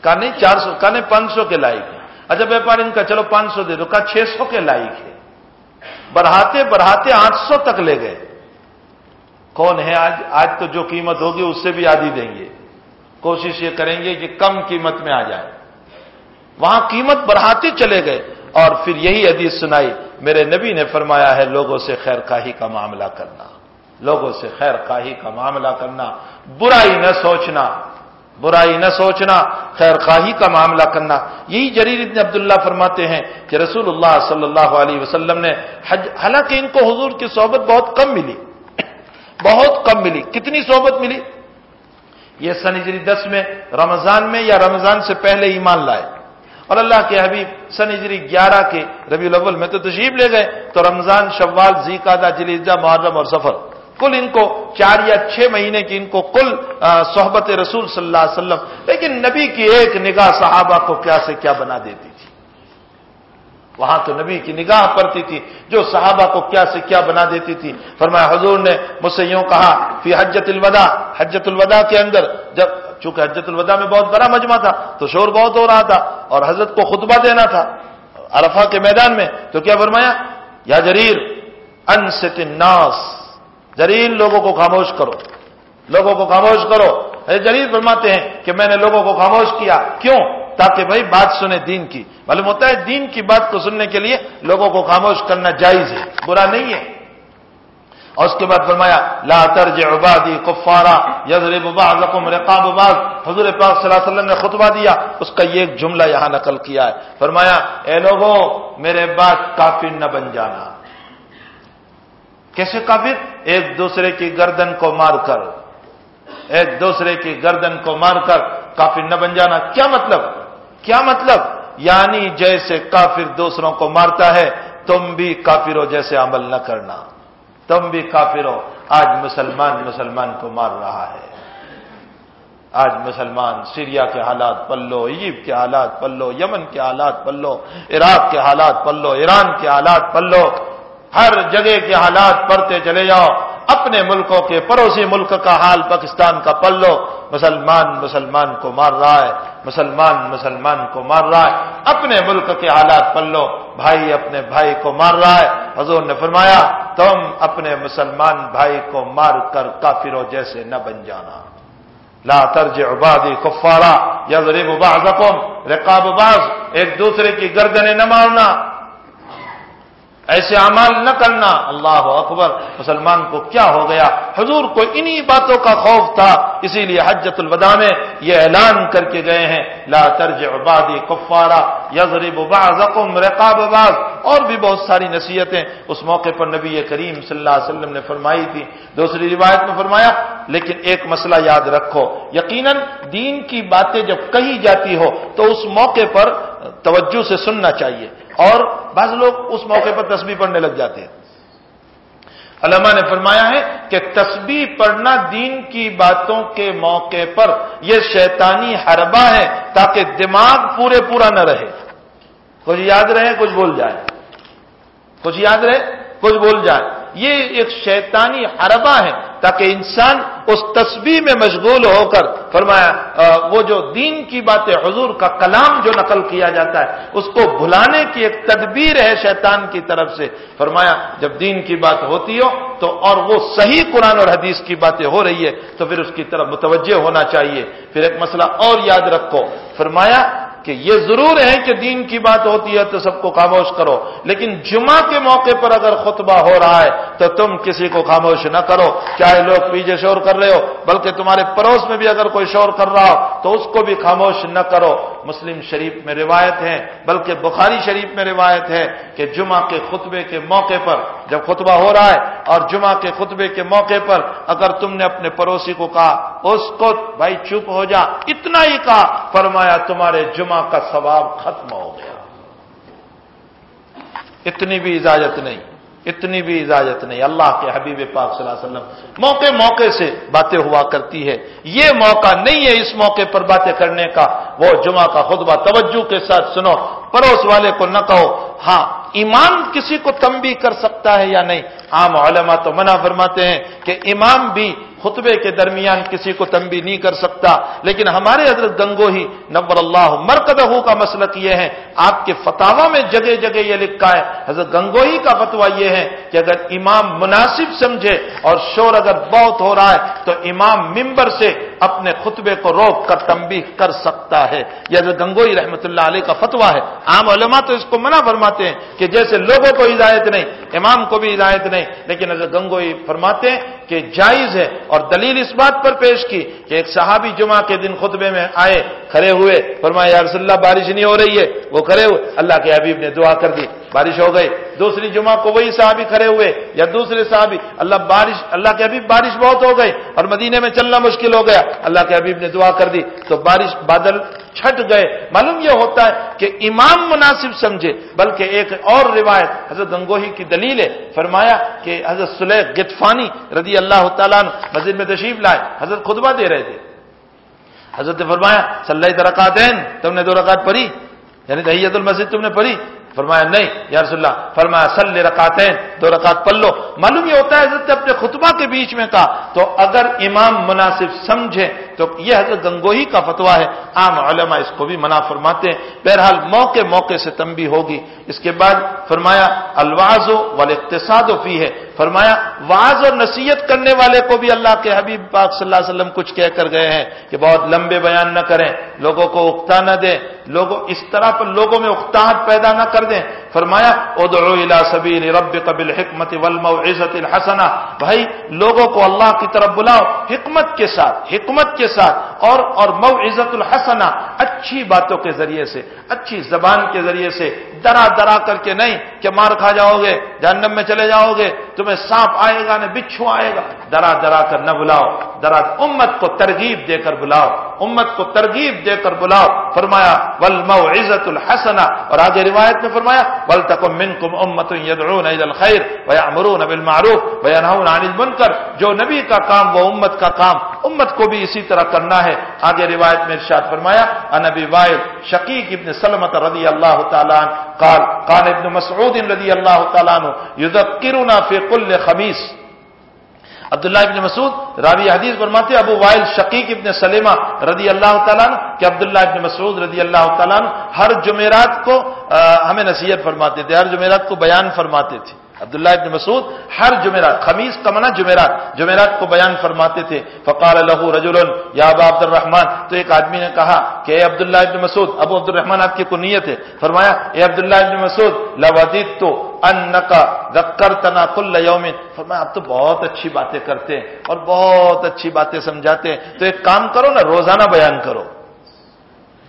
[SPEAKER 1] کہا نہیں، چار سو، کہا نہیں، پانچ سو کے لائق ہے۔ اچھا ویپاری نے کہا چلو پانچ سو دے دو، کہا چھ سو کے لائق ہے۔ بڑھاتے بڑھاتے آٹھ سو تک لے گئے۔ کون ہے آج؟ آج تو جو قیمت ہوگی اس سے بھی آدھی دیں گے۔ کوشش یہ کریں گے کہ کم قیمت میں آ جائے۔ وہاں قیمت بڑھاتے چلے گئے۔ اور پھر یہی حدیث سنائی۔ میرے نبی نے فرمایا ہے، لوگوں سے خیر کاہی کا معاملہ کرنا۔ لوگوں سے خیر خواہی کا معاملہ کرنا۔ برائی نہ سوچنا۔ برائی نہ سوچنا، خیر خواہی کا معاملہ کرنا۔ یہی جریر ابن عبداللہ فرماتے ہیں کہ رسول اللہ صلی اللہ علیہ وسلم نے حج حالانکہ ان کو حضور کی صحبت بہت کم ملی۔ بہت کم ملی۔ کتنی صحبت ملی؟ یہ سنجری دس میں، رمضان میں یا رمضان سے پہلے ایمان لائے۔ اور اللہ کے حبیب سنجری گیارہ کے ربی الاول میں تو تشریف لے گئے۔ تو رمضان، شوال زی زیقادہ جلیزہ محرم اور سفر۔ کل ان کو چار یا چھ مہینے کی ان کو کل صحبت رسول صلی اللہ علیہ وسلم۔ لیکن نبی کی ایک نگاہ صحابہ کو کیا سے کیا بنا دیتی تھی؟ وہاں تو نبی کی نگاہ پڑتی تھی، جو صحابہ کو کیا سے کیا بنا دیتی تھی۔ فرمایا، حضور نے مجھ سے یوں کہا، فی حجت الوداع حجت الوداع کے اندر جب چونکہ حجت الوداع میں بہت بڑا مجمع تھا، تو شور بہت ہو رہا تھا اور حضرت کو خطبہ دینا تھا عرفہ کے میدان میں۔ تو کیا فرمایا؟ یا جریر انست الناس جریر لوگوں کو خاموش کرو۔ لوگوں کو خاموش کرو۔ جریر فرماتے ہیں کہ میں نے لوگوں کو خاموش کیا۔ کیوں؟ تاکہ بھائی بات سنے دین کی۔ معلوم ہوتا ہے دین کی بات کو سننے کے لیے لوگوں کو خاموش کرنا جائز ہے۔ برا نہیں ہے۔ اور اس کے بعد فرمایا، لا ترج عبادی کفارا یضرب بعضکم رقاب بعض۔ حضور پاک صلی اللہ علیہ وسلم نے خطبہ دیا۔ اس کا یہ ایک جملہ یہاں نقل کیا ہے۔ فرمایا، اے لوگوں، میرے بعد کافر نہ بن جانا۔ کیسے کافر؟ ایک دوسرے کی گردن کو مار کر، ایک دوسرے کی گردن کو مار کر کافر نہ بن جانا۔ کیا مطلب؟ کیا مطلب؟ یعنی جیسے کافر دوسروں کو مارتا ہے، تم بھی کافروں جیسے عمل نہ کرنا۔ تم بھی کافروں آج مسلمان مسلمان کو مار رہا ہے۔ آج مسلمان سیریا کے حالات پلو ایجپٹ کے حالات پلو یمن کے حالات پلو عراق کے حالات پلو ایران کے حالات پلو ہر جگہ کے حالات پڑھتے چلے جاؤ، اپنے ملکوں کے پڑوسی ملک کا حال پاکستان کا پلو مسلمان مسلمان کو مار رہا ہے۔ مسلمان مسلمان کو مار رہا ہے۔ اپنے ملک کے حالات پلو بھائی اپنے بھائی کو مار رہا ہے۔ حضور نے فرمایا، تم اپنے مسلمان بھائی کو مار کر کافروں جیسے نہ بن جانا۔ لا ترج عبادی کفارا یا غریب رقاب باز ایک دوسرے کی گردنیں نہ مارنا۔ ایسے اعمال نہ کرنا۔ اللہ اکبر۔ مسلمان کو کیا ہو گیا؟ حضور کو انہی باتوں کا خوف تھا۔ اسی لیے حجت الوداع میں یہ اعلان کر کے گئے ہیں۔ لا ترج عبادی کفارا یضرب بعضکم رقاب بعض۔ اور بھی بہت ساری نصیحتیں اس موقع پر نبی کریم صلی اللہ علیہ وسلم نے فرمائی تھی۔ دوسری روایت میں فرمایا، لیکن ایک مسئلہ یاد رکھو۔ یقیناً دین کی باتیں جب کہی جاتی ہو، تو اس موقع پر توجہ سے سننا چاہیے۔ اور بعض لوگ اس موقع پر تسبیح پڑھنے لگ جاتے ہیں۔ علماء نے فرمایا ہے کہ تسبیح پڑھنا دین کی باتوں کے موقع پر یہ شیطانی حربہ ہے تاکہ دماغ پورے پورا نہ رہے۔ کچھ یاد رہے، کچھ بول جائے کچھ یاد رہے، کچھ بول جائے یہ ایک شیطانی حربہ ہے تاکہ انسان اس تسبیح میں مشغول ہو کر فرمایا وہ جو دین کی باتیں، حضور کا کلام جو نقل کیا جاتا ہے، اس کو بھلانے کی ایک تدبیر ہے شیطان کی طرف سے۔ فرمایا، جب دین کی بات ہوتی ہو تو اور وہ صحیح قرآن اور حدیث کی باتیں ہو رہی ہے تو پھر اس کی طرف متوجہ ہونا چاہیے۔ پھر ایک مسئلہ اور یاد رکھو۔ فرمایا کہ یہ ضرور ہے کہ دین کی بات ہوتی ہے تو سب کو خاموش کرو، لیکن جمعہ کے موقع پر اگر خطبہ ہو رہا ہے تو تم کسی کو خاموش نہ کرو، چاہے لوگ پیچھے شور کر رہے ہو، بلکہ تمہارے پڑوس میں بھی اگر کوئی شور کر رہا ہو تو اس کو بھی خاموش نہ کرو۔ مسلم شریف میں روایت ہے، بلکہ بخاری شریف میں روایت ہے کہ جمعہ کے خطبے کے موقع پر جب خطبہ ہو رہا ہے اور جمعہ کے خطبے کے موقع پر اگر تم نے اپنے پڑوسی کو کہا، اس کو بھائی چپ ہو جا، اتنا ہی کہا، فرمایا تمہارے جمعہ کا ثواب ختم ہو گیا۔ اتنی بھی اجازت نہیں، اتنی بھی اجازت نہیں۔ اللہ کے حبیب پاک صلی اللہ علیہ وسلم موقع موقع سے باتیں ہوا کرتی ہے۔ یہ موقع نہیں ہے اس موقع پر باتیں کرنے کا، وہ جمعہ کا خطبہ توجہ کے ساتھ سنو، پڑوس والے کو نہ کہو ہاں امام کسی کو تمبی کر سکتا ہے یا نہیں؟ عام علماء تو منع فرماتے ہیں کہ امام بھی خطبے کے درمیان کسی کو تنبی نہیں کر سکتا۔ لیکن ہمارے حضرت گنگو ہی نور اللہ مرکدہ کا مسلک یہ ہے، آپ کے فتوا میں جگہ جگہ یہ لکھا ہے۔ حضرت گنگو ہی کا فتوا یہ ہے کہ اگر امام مناسب سمجھے اور شور اگر بہت ہو رہا ہے تو امام ممبر سے اپنے خطبے کو روک کر تنبیہ کر سکتا ہے۔ یہ حضرت گنگوئی رحمۃ اللہ علیہ کا فتوا ہے۔ عام علماء تو اس کو منع فرماتے ہیں کہ جیسے لوگوں کو ہدایت نہیں، امام کو بھی ہدایت نہیں، لیکن حضرت گنگوئی فرماتے ہیں کہ جائز ہے اور دلیل اس بات پر پیش کی کہ ایک صحابی جمعہ کے دن خطبے میں آئے، کھڑے ہوئے، فرمایا، یا رسول اللہ، بارش نہیں ہو رہی ہے، وہ کھڑے ہوئے، اللہ کے حبیب نے دعا کر دی۔ بارش ہو گئی۔ دوسری جمعہ کو وہی صحابی کھڑے ہوئے یا دوسرے صحابی، اللہ بارش، اللہ کے حبیب بارش بہت ہو گئی اور مدینے میں چلنا مشکل ہو گیا۔ اللہ کے حبیب نے دعا کر دی تو بارش بادل چھٹ گئے۔ معلوم یہ ہوتا ہے کہ امام مناسب سمجھے، بلکہ ایک اور روایت حضرت گنگوہی کی دلیل ہے۔ فرمایا کہ حضرت سلیح گتفانی رضی اللہ تعالیٰ مسجد میں تشریف لائے، حضرت خطبہ دے رہے تھے۔ حضرت نے فرمایا، صلی رکعت تم نے دو رکعت پڑھی یعنی تحیت المسجد تم نے پڑھی۔ فرمایا، نہیں، یا رسول اللہ. فرمایا سل رکعت دو رکعت پڑھ لو. معلوم یہ ہوتا ہے حضرت نے اپنے خطبہ کے بیچ میں کہا، تو اگر امام مناسب سمجھے، تو یہ حضرت گنگوہی کا فتوا ہے. عام علماء اس کو بھی منع فرماتے ہیں. بہرحال موقع موقع سے تمبی ہوگی. اس کے بعد فرمایا الواز و اقتصاد فی ہے. فرمایا واز اور نصیحت کرنے والے کو بھی اللہ کے حبیب پاک صلی اللہ علیہ وسلم کچھ کہہ کر گئے ہیں کہ بہت لمبے بیان نہ کریں، لوگوں کو اکتا نہ دیں، لوگوں، اس طرح پر لوگوں میں اکتاہٹ پیدا نہ کر دیں فرمایا، ادعو الى سبیل ربک بالحکمت والموعظت الحسنہ. بھائی، لوگوں کو اللہ کی طرف بلاؤ، حکمت کے ساتھ، حکمت کے ساتھ، اور اور موعظت الحسنہ، اچھی باتوں کے ذریعے سے، اچھی زبان کے ذریعے سے، درا درا کر کے نہیں کہ مار کھا جاؤ گے، جہنم میں چلے جاؤ گے تمہیں سانپ آئے گا نہ بچھو آئے گا۔ درا درا کر نہ بلاؤ۔ درا امت کو ترغیب دے کر بلاؤ۔ امت کو ترغیب دے کر بلاؤ۔ فرمایا ول عزت الحسنا اور آگے روایت میں فرمایا ول تک من کم امت الخیر بیا امرون ابل معروف بیا عن بن جو نبی کا کام، وہ امت کا کام۔ امت کو بھی اسی طرح کرنا ہے۔ آگے روایت میں ارشاد فرمایا انبی وائل شقیق ابن سلمت رضی اللہ تعالیٰ قال قال ابن مسعود رضی اللہ تعالیٰ یذکرنا فی کل خمیس۔ عبداللہ ابن مسعود راوی حدیث فرماتے ابو وائل شقیق ابن سلیمہ رضی اللہ تعالیٰ کہ عبداللہ ابن مسعود رضی اللہ تعالیٰ ہر جمعرات کو ہمیں نصیحت فرماتے تھے، ہر جمعرات کو بیان فرماتے تھے۔ عبداللہ ابن مسعود، ہر جمعرات خمیز کا منع جمعرات جمعرات کو بیان فرماتے تھے۔ فقال لہو رجل، یا ابا عبد الرحمان تو ایک آدمی نے کہا کہ اے عبداللہ ابن مسعود، ابو عبد الرحمان آپ کی کو نیت ہے؟ فرمایا، اے عبداللہ ابن مسعود لودیت تو ان کا تنا کل یومن فرمایا، آپ تو بہت اچھی باتیں کرتے ہیں اور بہت اچھی باتیں سمجھاتے ہیں۔ تو ایک کام کرو نا، روزانہ بیان کرو۔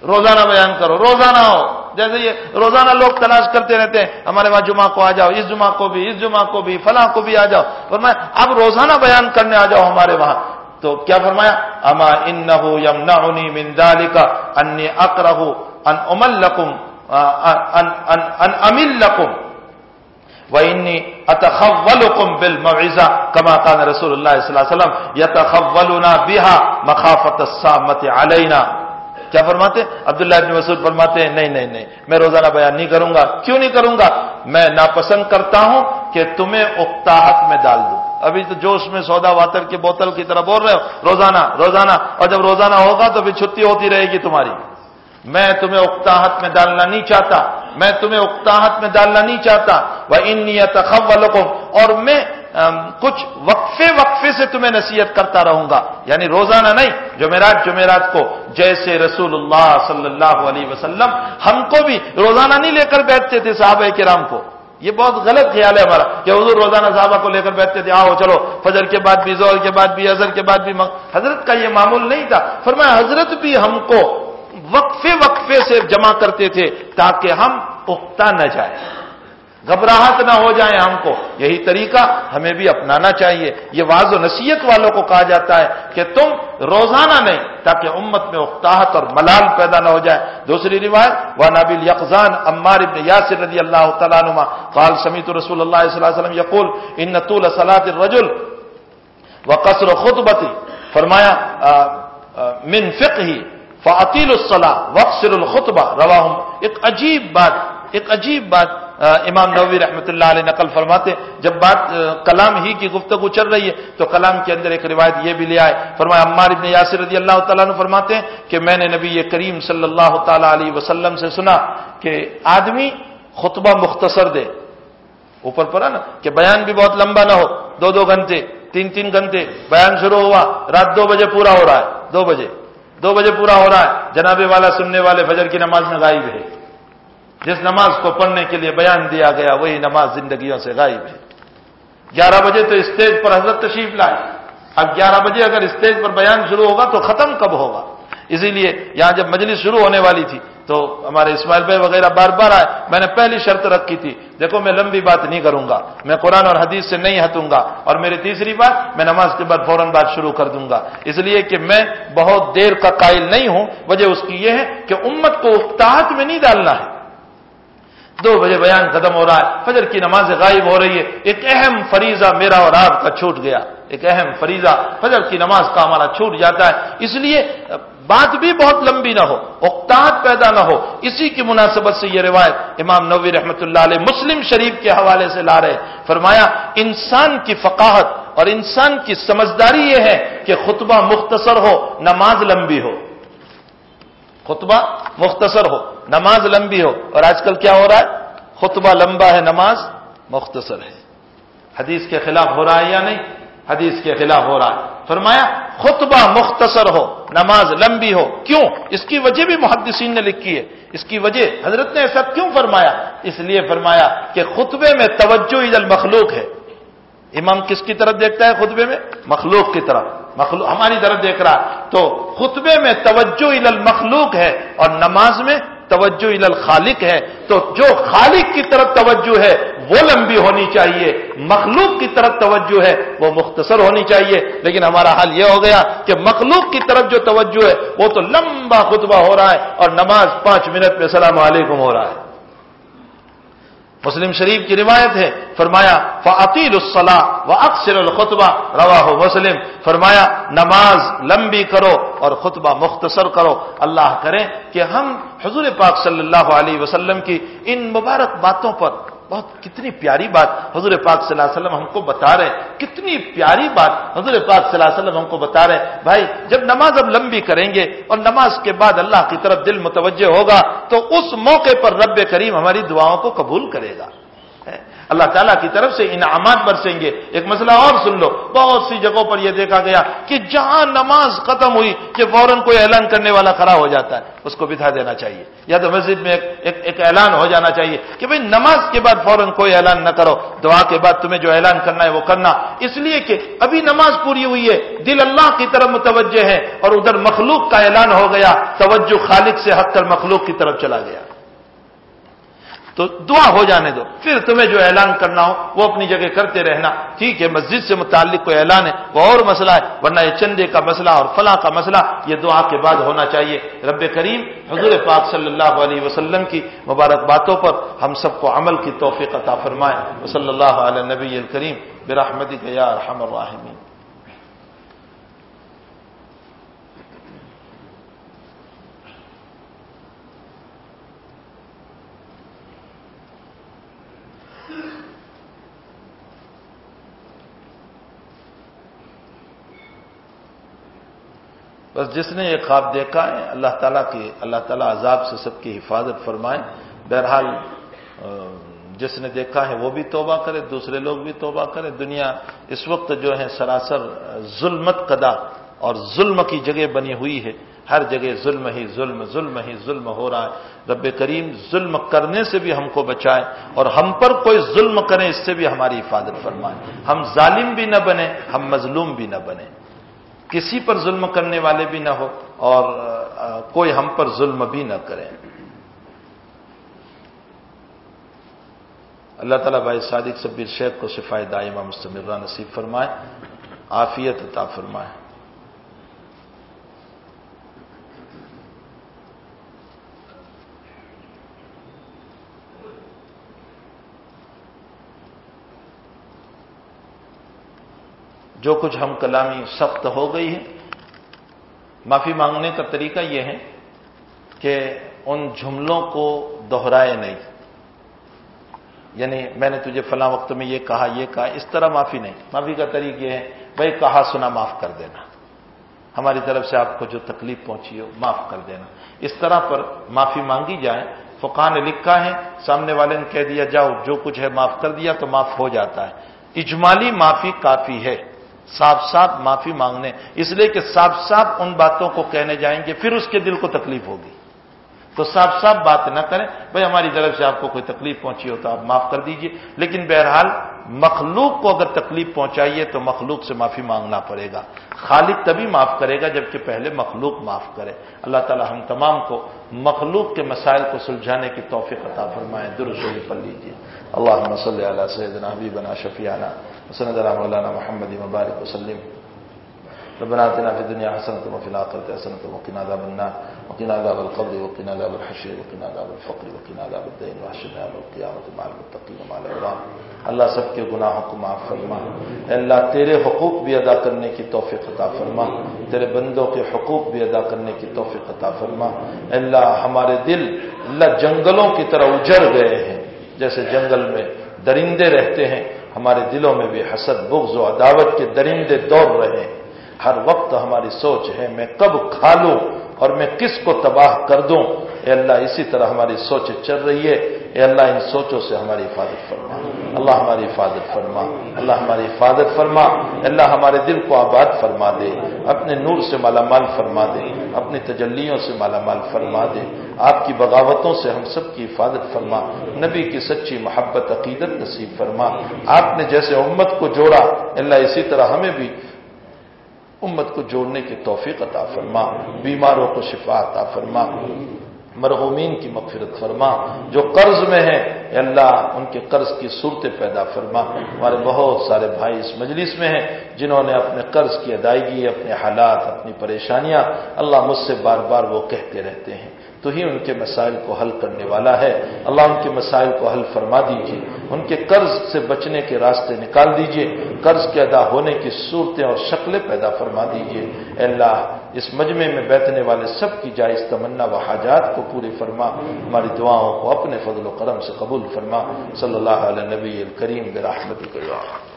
[SPEAKER 1] روزانہ بیان کرو، روزانہ ہو۔ جیسے یہ روزانہ لوگ تلاش کرتے رہتے ہیں، ہمارے وہاں جمعہ کو آ جاؤ، اس جمعہ کو بھی، اس جمعہ کو بھی، فلاں کو بھی آ جاؤ۔ فرمایا، اب روزانہ بیان کرنے آ جاؤ ہمارے وہاں۔ تو کیا فرمایا؟ اما ان یم نی مندالی کا ان اکرہ ان امل لکم ان امل لکم وَإِنِّي أَتَخَوَّلُكُمْ بِالْمَوْعِزَةِ كَمَا رسول اللہ صلی اللہ علیہ وسلم يَتَخَوَّلُنَا بِهَا مَخَافَةَ السَّامَةِ عَلَيْنَا کیا فرماتے؟ عبداللہ ابن مسعود فرماتے ہیں، نہیں نہیں نہیں، میں روزانہ بیان نہیں کروں گا۔ کیوں نہیں کروں گا؟ میں ناپسند کرتا ہوں کہ تمہیں اختاحت میں ڈال دوں۔ ابھی تو جوش میں سودا واتر کی بوتل کی طرح بول رہے ہو۔ روزانہ روزانہ، اور جب روزانہ ہوگا تو پھر چھٹی ہوتی رہے گی تمہاری۔ میں تمہیں اکتاحت میں ڈالنا نہیں چاہتا۔ میں تمہیں اکتاحت میں ڈالنا نہیں چاہتا۔ وہ ان اور میں کچھ وقفے وقفے سے تمہیں نصیحت کرتا رہوں گا۔ یعنی روزانہ نہیں، جمعرات جمعرات کو جیسے رسول اللہ صلی اللہ علیہ وسلم ہم کو بھی روزانہ نہیں لے کر بیٹھتے تھے صحابہ کرام کو۔ یہ بہت غلط خیال ہے ہمارا کہ حضور روزانہ صحابہ کو لے کر بیٹھتے تھے، آؤ چلو، فجر کے بعد بھی زور کے بعد بھی اظہر کے بعد بھی۔ حضرت کا یہ معمول نہیں تھا۔ فرمایا، حضرت بھی ہم کو وقفے وقفے سے جمع کرتے تھے تاکہ ہم اکتا نہ جائیں۔ گھبراہٹ نہ ہو جائے ہم کو۔ یہی طریقہ ہمیں بھی اپنانا چاہیے۔ یہ واض و نصیحت والوں کو کہا جاتا ہے کہ تم روزانہ نہیں، تاکہ امت میں اختاحت اور ملال پیدا نہ ہو جائے۔ دوسری روایت وہ نابل یقزان عمار ابن یاسر رضی اللہ تعالیٰ نما قال سمیت رسول اللہ صلی اللہ علیہ وسلم یقول ان نتول صلاح الرجل و قصر خطبتی فرمایا من فقہ فعطیل الصلاح وقصر الخطبہ رواہ ایک عجیب بات، ایک عجیب بات امام نوی رحمۃ اللہ علیہ نقل فرماتے، جب بات کلام ہی کی گفتگو چل رہی ہے، تو کلام کے اندر ایک روایت یہ بھی لے آئے۔ فرمایا، عمار ابن یاسر رضی اللہ تعالیٰ عنہ فرماتے ہیں کہ میں نے نبی کریم صلی اللہ تعالی علیہ وسلم سے سنا کہ آدمی خطبہ مختصر دے۔ اوپر پر نا، کہ بیان بھی بہت لمبا نہ ہو، دو دو گھنٹے، تین تین گھنٹے، بیان شروع ہوا، رات دو بجے پورا ہو رہا ہے، دو بجے۔ دو بجے پورا ہو رہا ہے جنابے والا، سننے والے، فجر کی نماز میں غائب ہے۔ جس نماز کو پڑھنے کے لیے بیان دیا گیا، وہی نماز زندگیوں سے غائب ہے۔ گیارہ بجے تو اسٹیج پر حضرت تشریف لائے۔ اب گیارہ بجے اگر اسٹیج پر بیان شروع ہوگا تو ختم کب ہوگا؟ اسی لیے یہاں جب مجلس شروع ہونے والی تھی تو ہمارے اسماعیل بھائی وغیرہ بار بار آئے۔ میں نے پہلی شرط رکھی تھی، دیکھو میں لمبی بات نہیں کروں گا۔ میں قرآن اور حدیث سے نہیں ہٹوں گا۔ اور میری تیسری بات، میں نماز کے بعد فوراً بات شروع کر دوں گا۔ اس لیے کہ میں بہت دیر کا قائل نہیں ہوں۔ وجہ اس کی یہ ہے کہ امت کو افتاحت میں نہیں ڈالنا ہے۔ دو بجے بیان ختم ہو رہا ہے۔ فجر کی نماز غائب ہو رہی ہے۔ ایک اہم فریضہ میرا اور آپ کا چھوٹ گیا۔ ایک اہم فریضہ۔ فجر کی نماز کا ہمارا چھوٹ جاتا ہے۔ اس لیے بات بھی بہت لمبی نہ ہو اقتاحت پیدا نہ ہو۔ اسی کی مناسبت سے یہ روایت امام نوی رحمۃ اللہ علیہ مسلم شریف کے حوالے سے لا رہے فرمایا، انسان کی فقاہت اور انسان کی سمجھداری یہ ہے کہ خطبہ مختصر ہو، نماز لمبی ہو۔ خطبہ مختصر ہو، نماز لمبی ہو۔ اور آج کل کیا ہو رہا ہے؟ خطبہ لمبا ہے، نماز مختصر ہے۔ حدیث کے خلاف ہو رہا ہے یا نہیں؟ حدیث کے خلاف ہو رہا ہے۔ فرمایا، خطبہ مختصر ہو، نماز لمبی ہو۔ کیوں؟ اس کی وجہ بھی محدثین نے لکھی ہے۔ اس کی وجہ حضرت نے ایسا کیوں فرمایا؟ اس لیے فرمایا کہ خطبے میں توجہ عید المخلوق ہے۔ امام کس کی طرف دیکھتا ہے خطبے میں؟ مخلوق کی طرف۔ مخلوق ہماری طرف دیکھ رہا تو خطبے میں توجہ عید المخلوق ہے اور نماز میں توجہ الخالق ہے۔ تو جو خالق کی طرف توجہ ہے، وہ لمبی ہونی چاہیے۔ مخلوق کی طرف توجہ ہے، وہ مختصر ہونی چاہیے۔ لیکن ہمارا حال یہ ہو گیا کہ مخلوق کی طرف جو توجہ ہے، وہ تو لمبا خطبہ ہو رہا ہے اور نماز پانچ منٹ میں السلام علیکم ہو رہا ہے۔ مسلم شریف کی روایت ہے، فرمایا فعطیل الصلاح و اکثر الخطبہ روا ہو مسلم، فرمایا، نماز لمبی کرو اور خطبہ مختصر کرو۔ اللہ کرے کہ ہم حضور پاک صلی اللہ علیہ وسلم کی ان مبارک باتوں پر بہت کتنی پیاری بات حضور پاک صلی اللہ علیہ وسلم ہم کو بتا رہے کتنی پیاری بات حضور پاک صلی اللہ علیہ وسلم ہم کو بتا رہے بھائی، جب نماز ہم لمبی کریں گے اور نماز کے بعد اللہ کی طرف دل متوجہ ہوگا، تو اس موقع پر رب کریم ہماری دعاؤں کو قبول کرے گا۔ اللہ تعالیٰ کی طرف سے انعامات برسیں گے۔ ایک مسئلہ اور سن لو۔ بہت سی جگہوں پر یہ دیکھا گیا کہ جہاں نماز ختم ہوئی کہ فوراً کوئی اعلان کرنے والا کھڑا ہو جاتا ہے اس کو بٹھا دینا چاہیے۔ یا تو مسجد میں ایک ایک, ایک اعلان ہو جانا چاہیے کہ بھئی نماز کے بعد فوراً کوئی اعلان نہ کرو دعا کے بعد تمہیں جو اعلان کرنا ہے وہ کرنا۔ اس لیے کہ ابھی نماز پوری ہوئی ہے دل اللہ کی طرف متوجہ ہے اور ادھر مخلوق کا اعلان ہو گیا توجہ خالق سے ہٹ کر مخلوق کی طرف چلا گیا۔ تو دعا ہو جانے دو۔ پھر تمہیں جو اعلان کرنا ہو، وہ اپنی جگہ کرتے رہنا۔ ٹھیک ہے، مسجد سے متعلق کوئی اعلان ہے، وہ اور مسئلہ ہے، ورنہ یہ چندے کا مسئلہ اور فلاں کا مسئلہ، یہ دعا کے بعد ہونا چاہیے۔ رب کریم، حضور پاک صلی اللہ علیہ وسلم کی مبارک باتوں پر ہم سب کو عمل کی توفیق عطا فرمائے۔ صلی اللہ علیہ نبی الکریم برحمدی یا رحم الراحمین۔ بس جس نے یہ خواب دیکھا ہے، اللہ تعالیٰ کی اللہ تعالیٰ عذاب سے سب کی حفاظت فرمائے۔ بہرحال جس نے دیکھا ہے وہ بھی توبہ کرے، دوسرے لوگ بھی توبہ کرے۔ دنیا اس وقت جو ہے سراسر ظلمت قدا اور ظلم کی جگہ بنی ہوئی ہے۔ ہر جگہ ظلم ہی ظلم ظلم ہی ظلم ہو رہا ہے۔ رب کریم ظلم کرنے سے بھی ہم کو بچائے اور ہم پر کوئی ظلم کرے، اس سے بھی ہماری حفاظت فرمائے۔ ہم ظالم بھی نہ بنے، ہم مظلوم بھی نہ بنے۔ کسی پر ظلم کرنے والے بھی نہ ہو اور کوئی ہم پر ظلم بھی نہ کریں اللہ تعالیٰ بھائی صادق سبیر شیخ کو شفای دائمہ مستمرہ نصیب فرمائے، عافیت عطا فرمائے۔ جو کچھ ہم کلامی سخت ہو گئی ہے۔ معافی مانگنے کا طریقہ یہ ہے کہ ان جملوں کو دہرائے نہیں۔ یعنی میں نے تجھے فلاں وقت میں یہ کہا یہ کہا، اس طرح معافی نہیں۔ معافی کا طریقہ یہ ہے، بھائی کہا سنا معاف کر دینا۔ ہماری طرف سے آپ کو جو تکلیف پہنچی ہو، معاف کر دینا۔ اس طرح پر معافی مانگی جائے فقان نے لکھا ہے، سامنے والے نے کہہ دیا، جاؤ، جو کچھ ہے معاف کر دیا تو معاف ہو جاتا ہے۔ اجمالی معافی کافی ہے۔ صاف صاف معافی مانگنے۔ اس لیے کہ صاف صاف ان باتوں کو کہنے جائیں گے، پھر اس کے دل کو تکلیف ہوگی۔ تو صاف صاف بات نہ کریں۔ بھائی، ہماری طرف سے آپ کو کوئی تکلیف پہنچی ہو تو آپ معاف کر دیجیے۔ لیکن بہرحال مخلوق کو اگر تکلیف پہنچائیے تو مخلوق سے معافی مانگنا پڑے گا۔ خالد تبھی معاف کرے گا جبکہ پہلے مخلوق معاف کرے۔ اللہ تعالی ہم تمام کو مخلوق کے مسائل کو سلجھانے کی توفیق عطا فرمائے۔ درست پڑھ لیجیے اللہ صلی اللہ سیدنا بنا شفیانہ وسند على مولانا محمد مبارك وسلم. ربنا اتنا في الدنيا حسنه وفي الاخره حسنه وقنا عذاب النار. وقنا عذاب القبر، وقنا عذاب الحشر، وقنا عذاب الفقر، وقنا عذاب الدين واحشرنا يوم القيامه مع المتقين ومع الابرار اللہ سب کے گناہوں کو معاف فرما۔ اللہ، تیرے حقوق بھی ادا کرنے کی توفیق عطا فرما۔ تیرے بندوں کے حقوق بھی ادا کرنے کی توفیق عطا فرما۔ اللہ، ہمارے دل اللہ جنگلوں کی طرح اجڑ گئے ہیں۔ جیسے جنگل میں درندے رہتے ہیں، ہمارے دلوں میں بھی حسد، بغض و عداوت کے درندے دوڑ رہے ہیں۔ ہر وقت ہماری سوچ ہے، میں کب کھا لوں اور میں کس کو تباہ کر دوں؟ اے اللہ، اسی طرح ہماری سوچ چل رہی ہے۔ اے اللہ ان سوچوں سے ہماری حفاظت فرما۔ اللہ ہماری حفاظت فرما۔ اللہ ہماری حفاظت فرما۔ اللہ ہمارے دل کو آباد فرما دے۔ اپنے نور سے مالا مال فرما دے۔ اپنی تجلیوں سے مالا مال فرما دے۔ آپ کی بغاوتوں سے ہم سب کی حفاظت فرما۔ نبی کی سچی محبت عقیدت نصیب فرما۔ آپ نے جیسے امت کو جوڑا اللہ اسی طرح ہمیں بھی امت کو جوڑنے کی توفیق عطا فرما۔ بیماروں کو شفا عطا فرما۔ مرحومین کی مغفرت فرما، جو قرض میں ہیں اللہ، ان کے قرض کی صورتیں پیدا فرما۔ ہمارے بہت سارے بھائی اس مجلس میں ہیں، جنہوں نے اپنے قرض کی ادائیگی، اپنے حالات، اپنی پریشانیاں، اللہ مجھ سے بار بار وہ کہتے رہتے ہیں۔ تو ہی ان کے مسائل کو حل کرنے والا ہے۔ اللہ ان کے مسائل کو حل فرما دیجیے ان کے قرض سے بچنے کے راستے نکال دیجیے قرض کے ادا ہونے کی صورتیں اور شکلیں پیدا فرما دیجیے اللہ، اس مجمع میں بیٹھنے والے سب کی جائز تمنا و حاجات کو پوری فرما۔ ہماری دعاؤں کو اپنے فضل و کرم سے قبول فرما۔ صلی اللہ علیہ نبی الکریم براہمتی کریم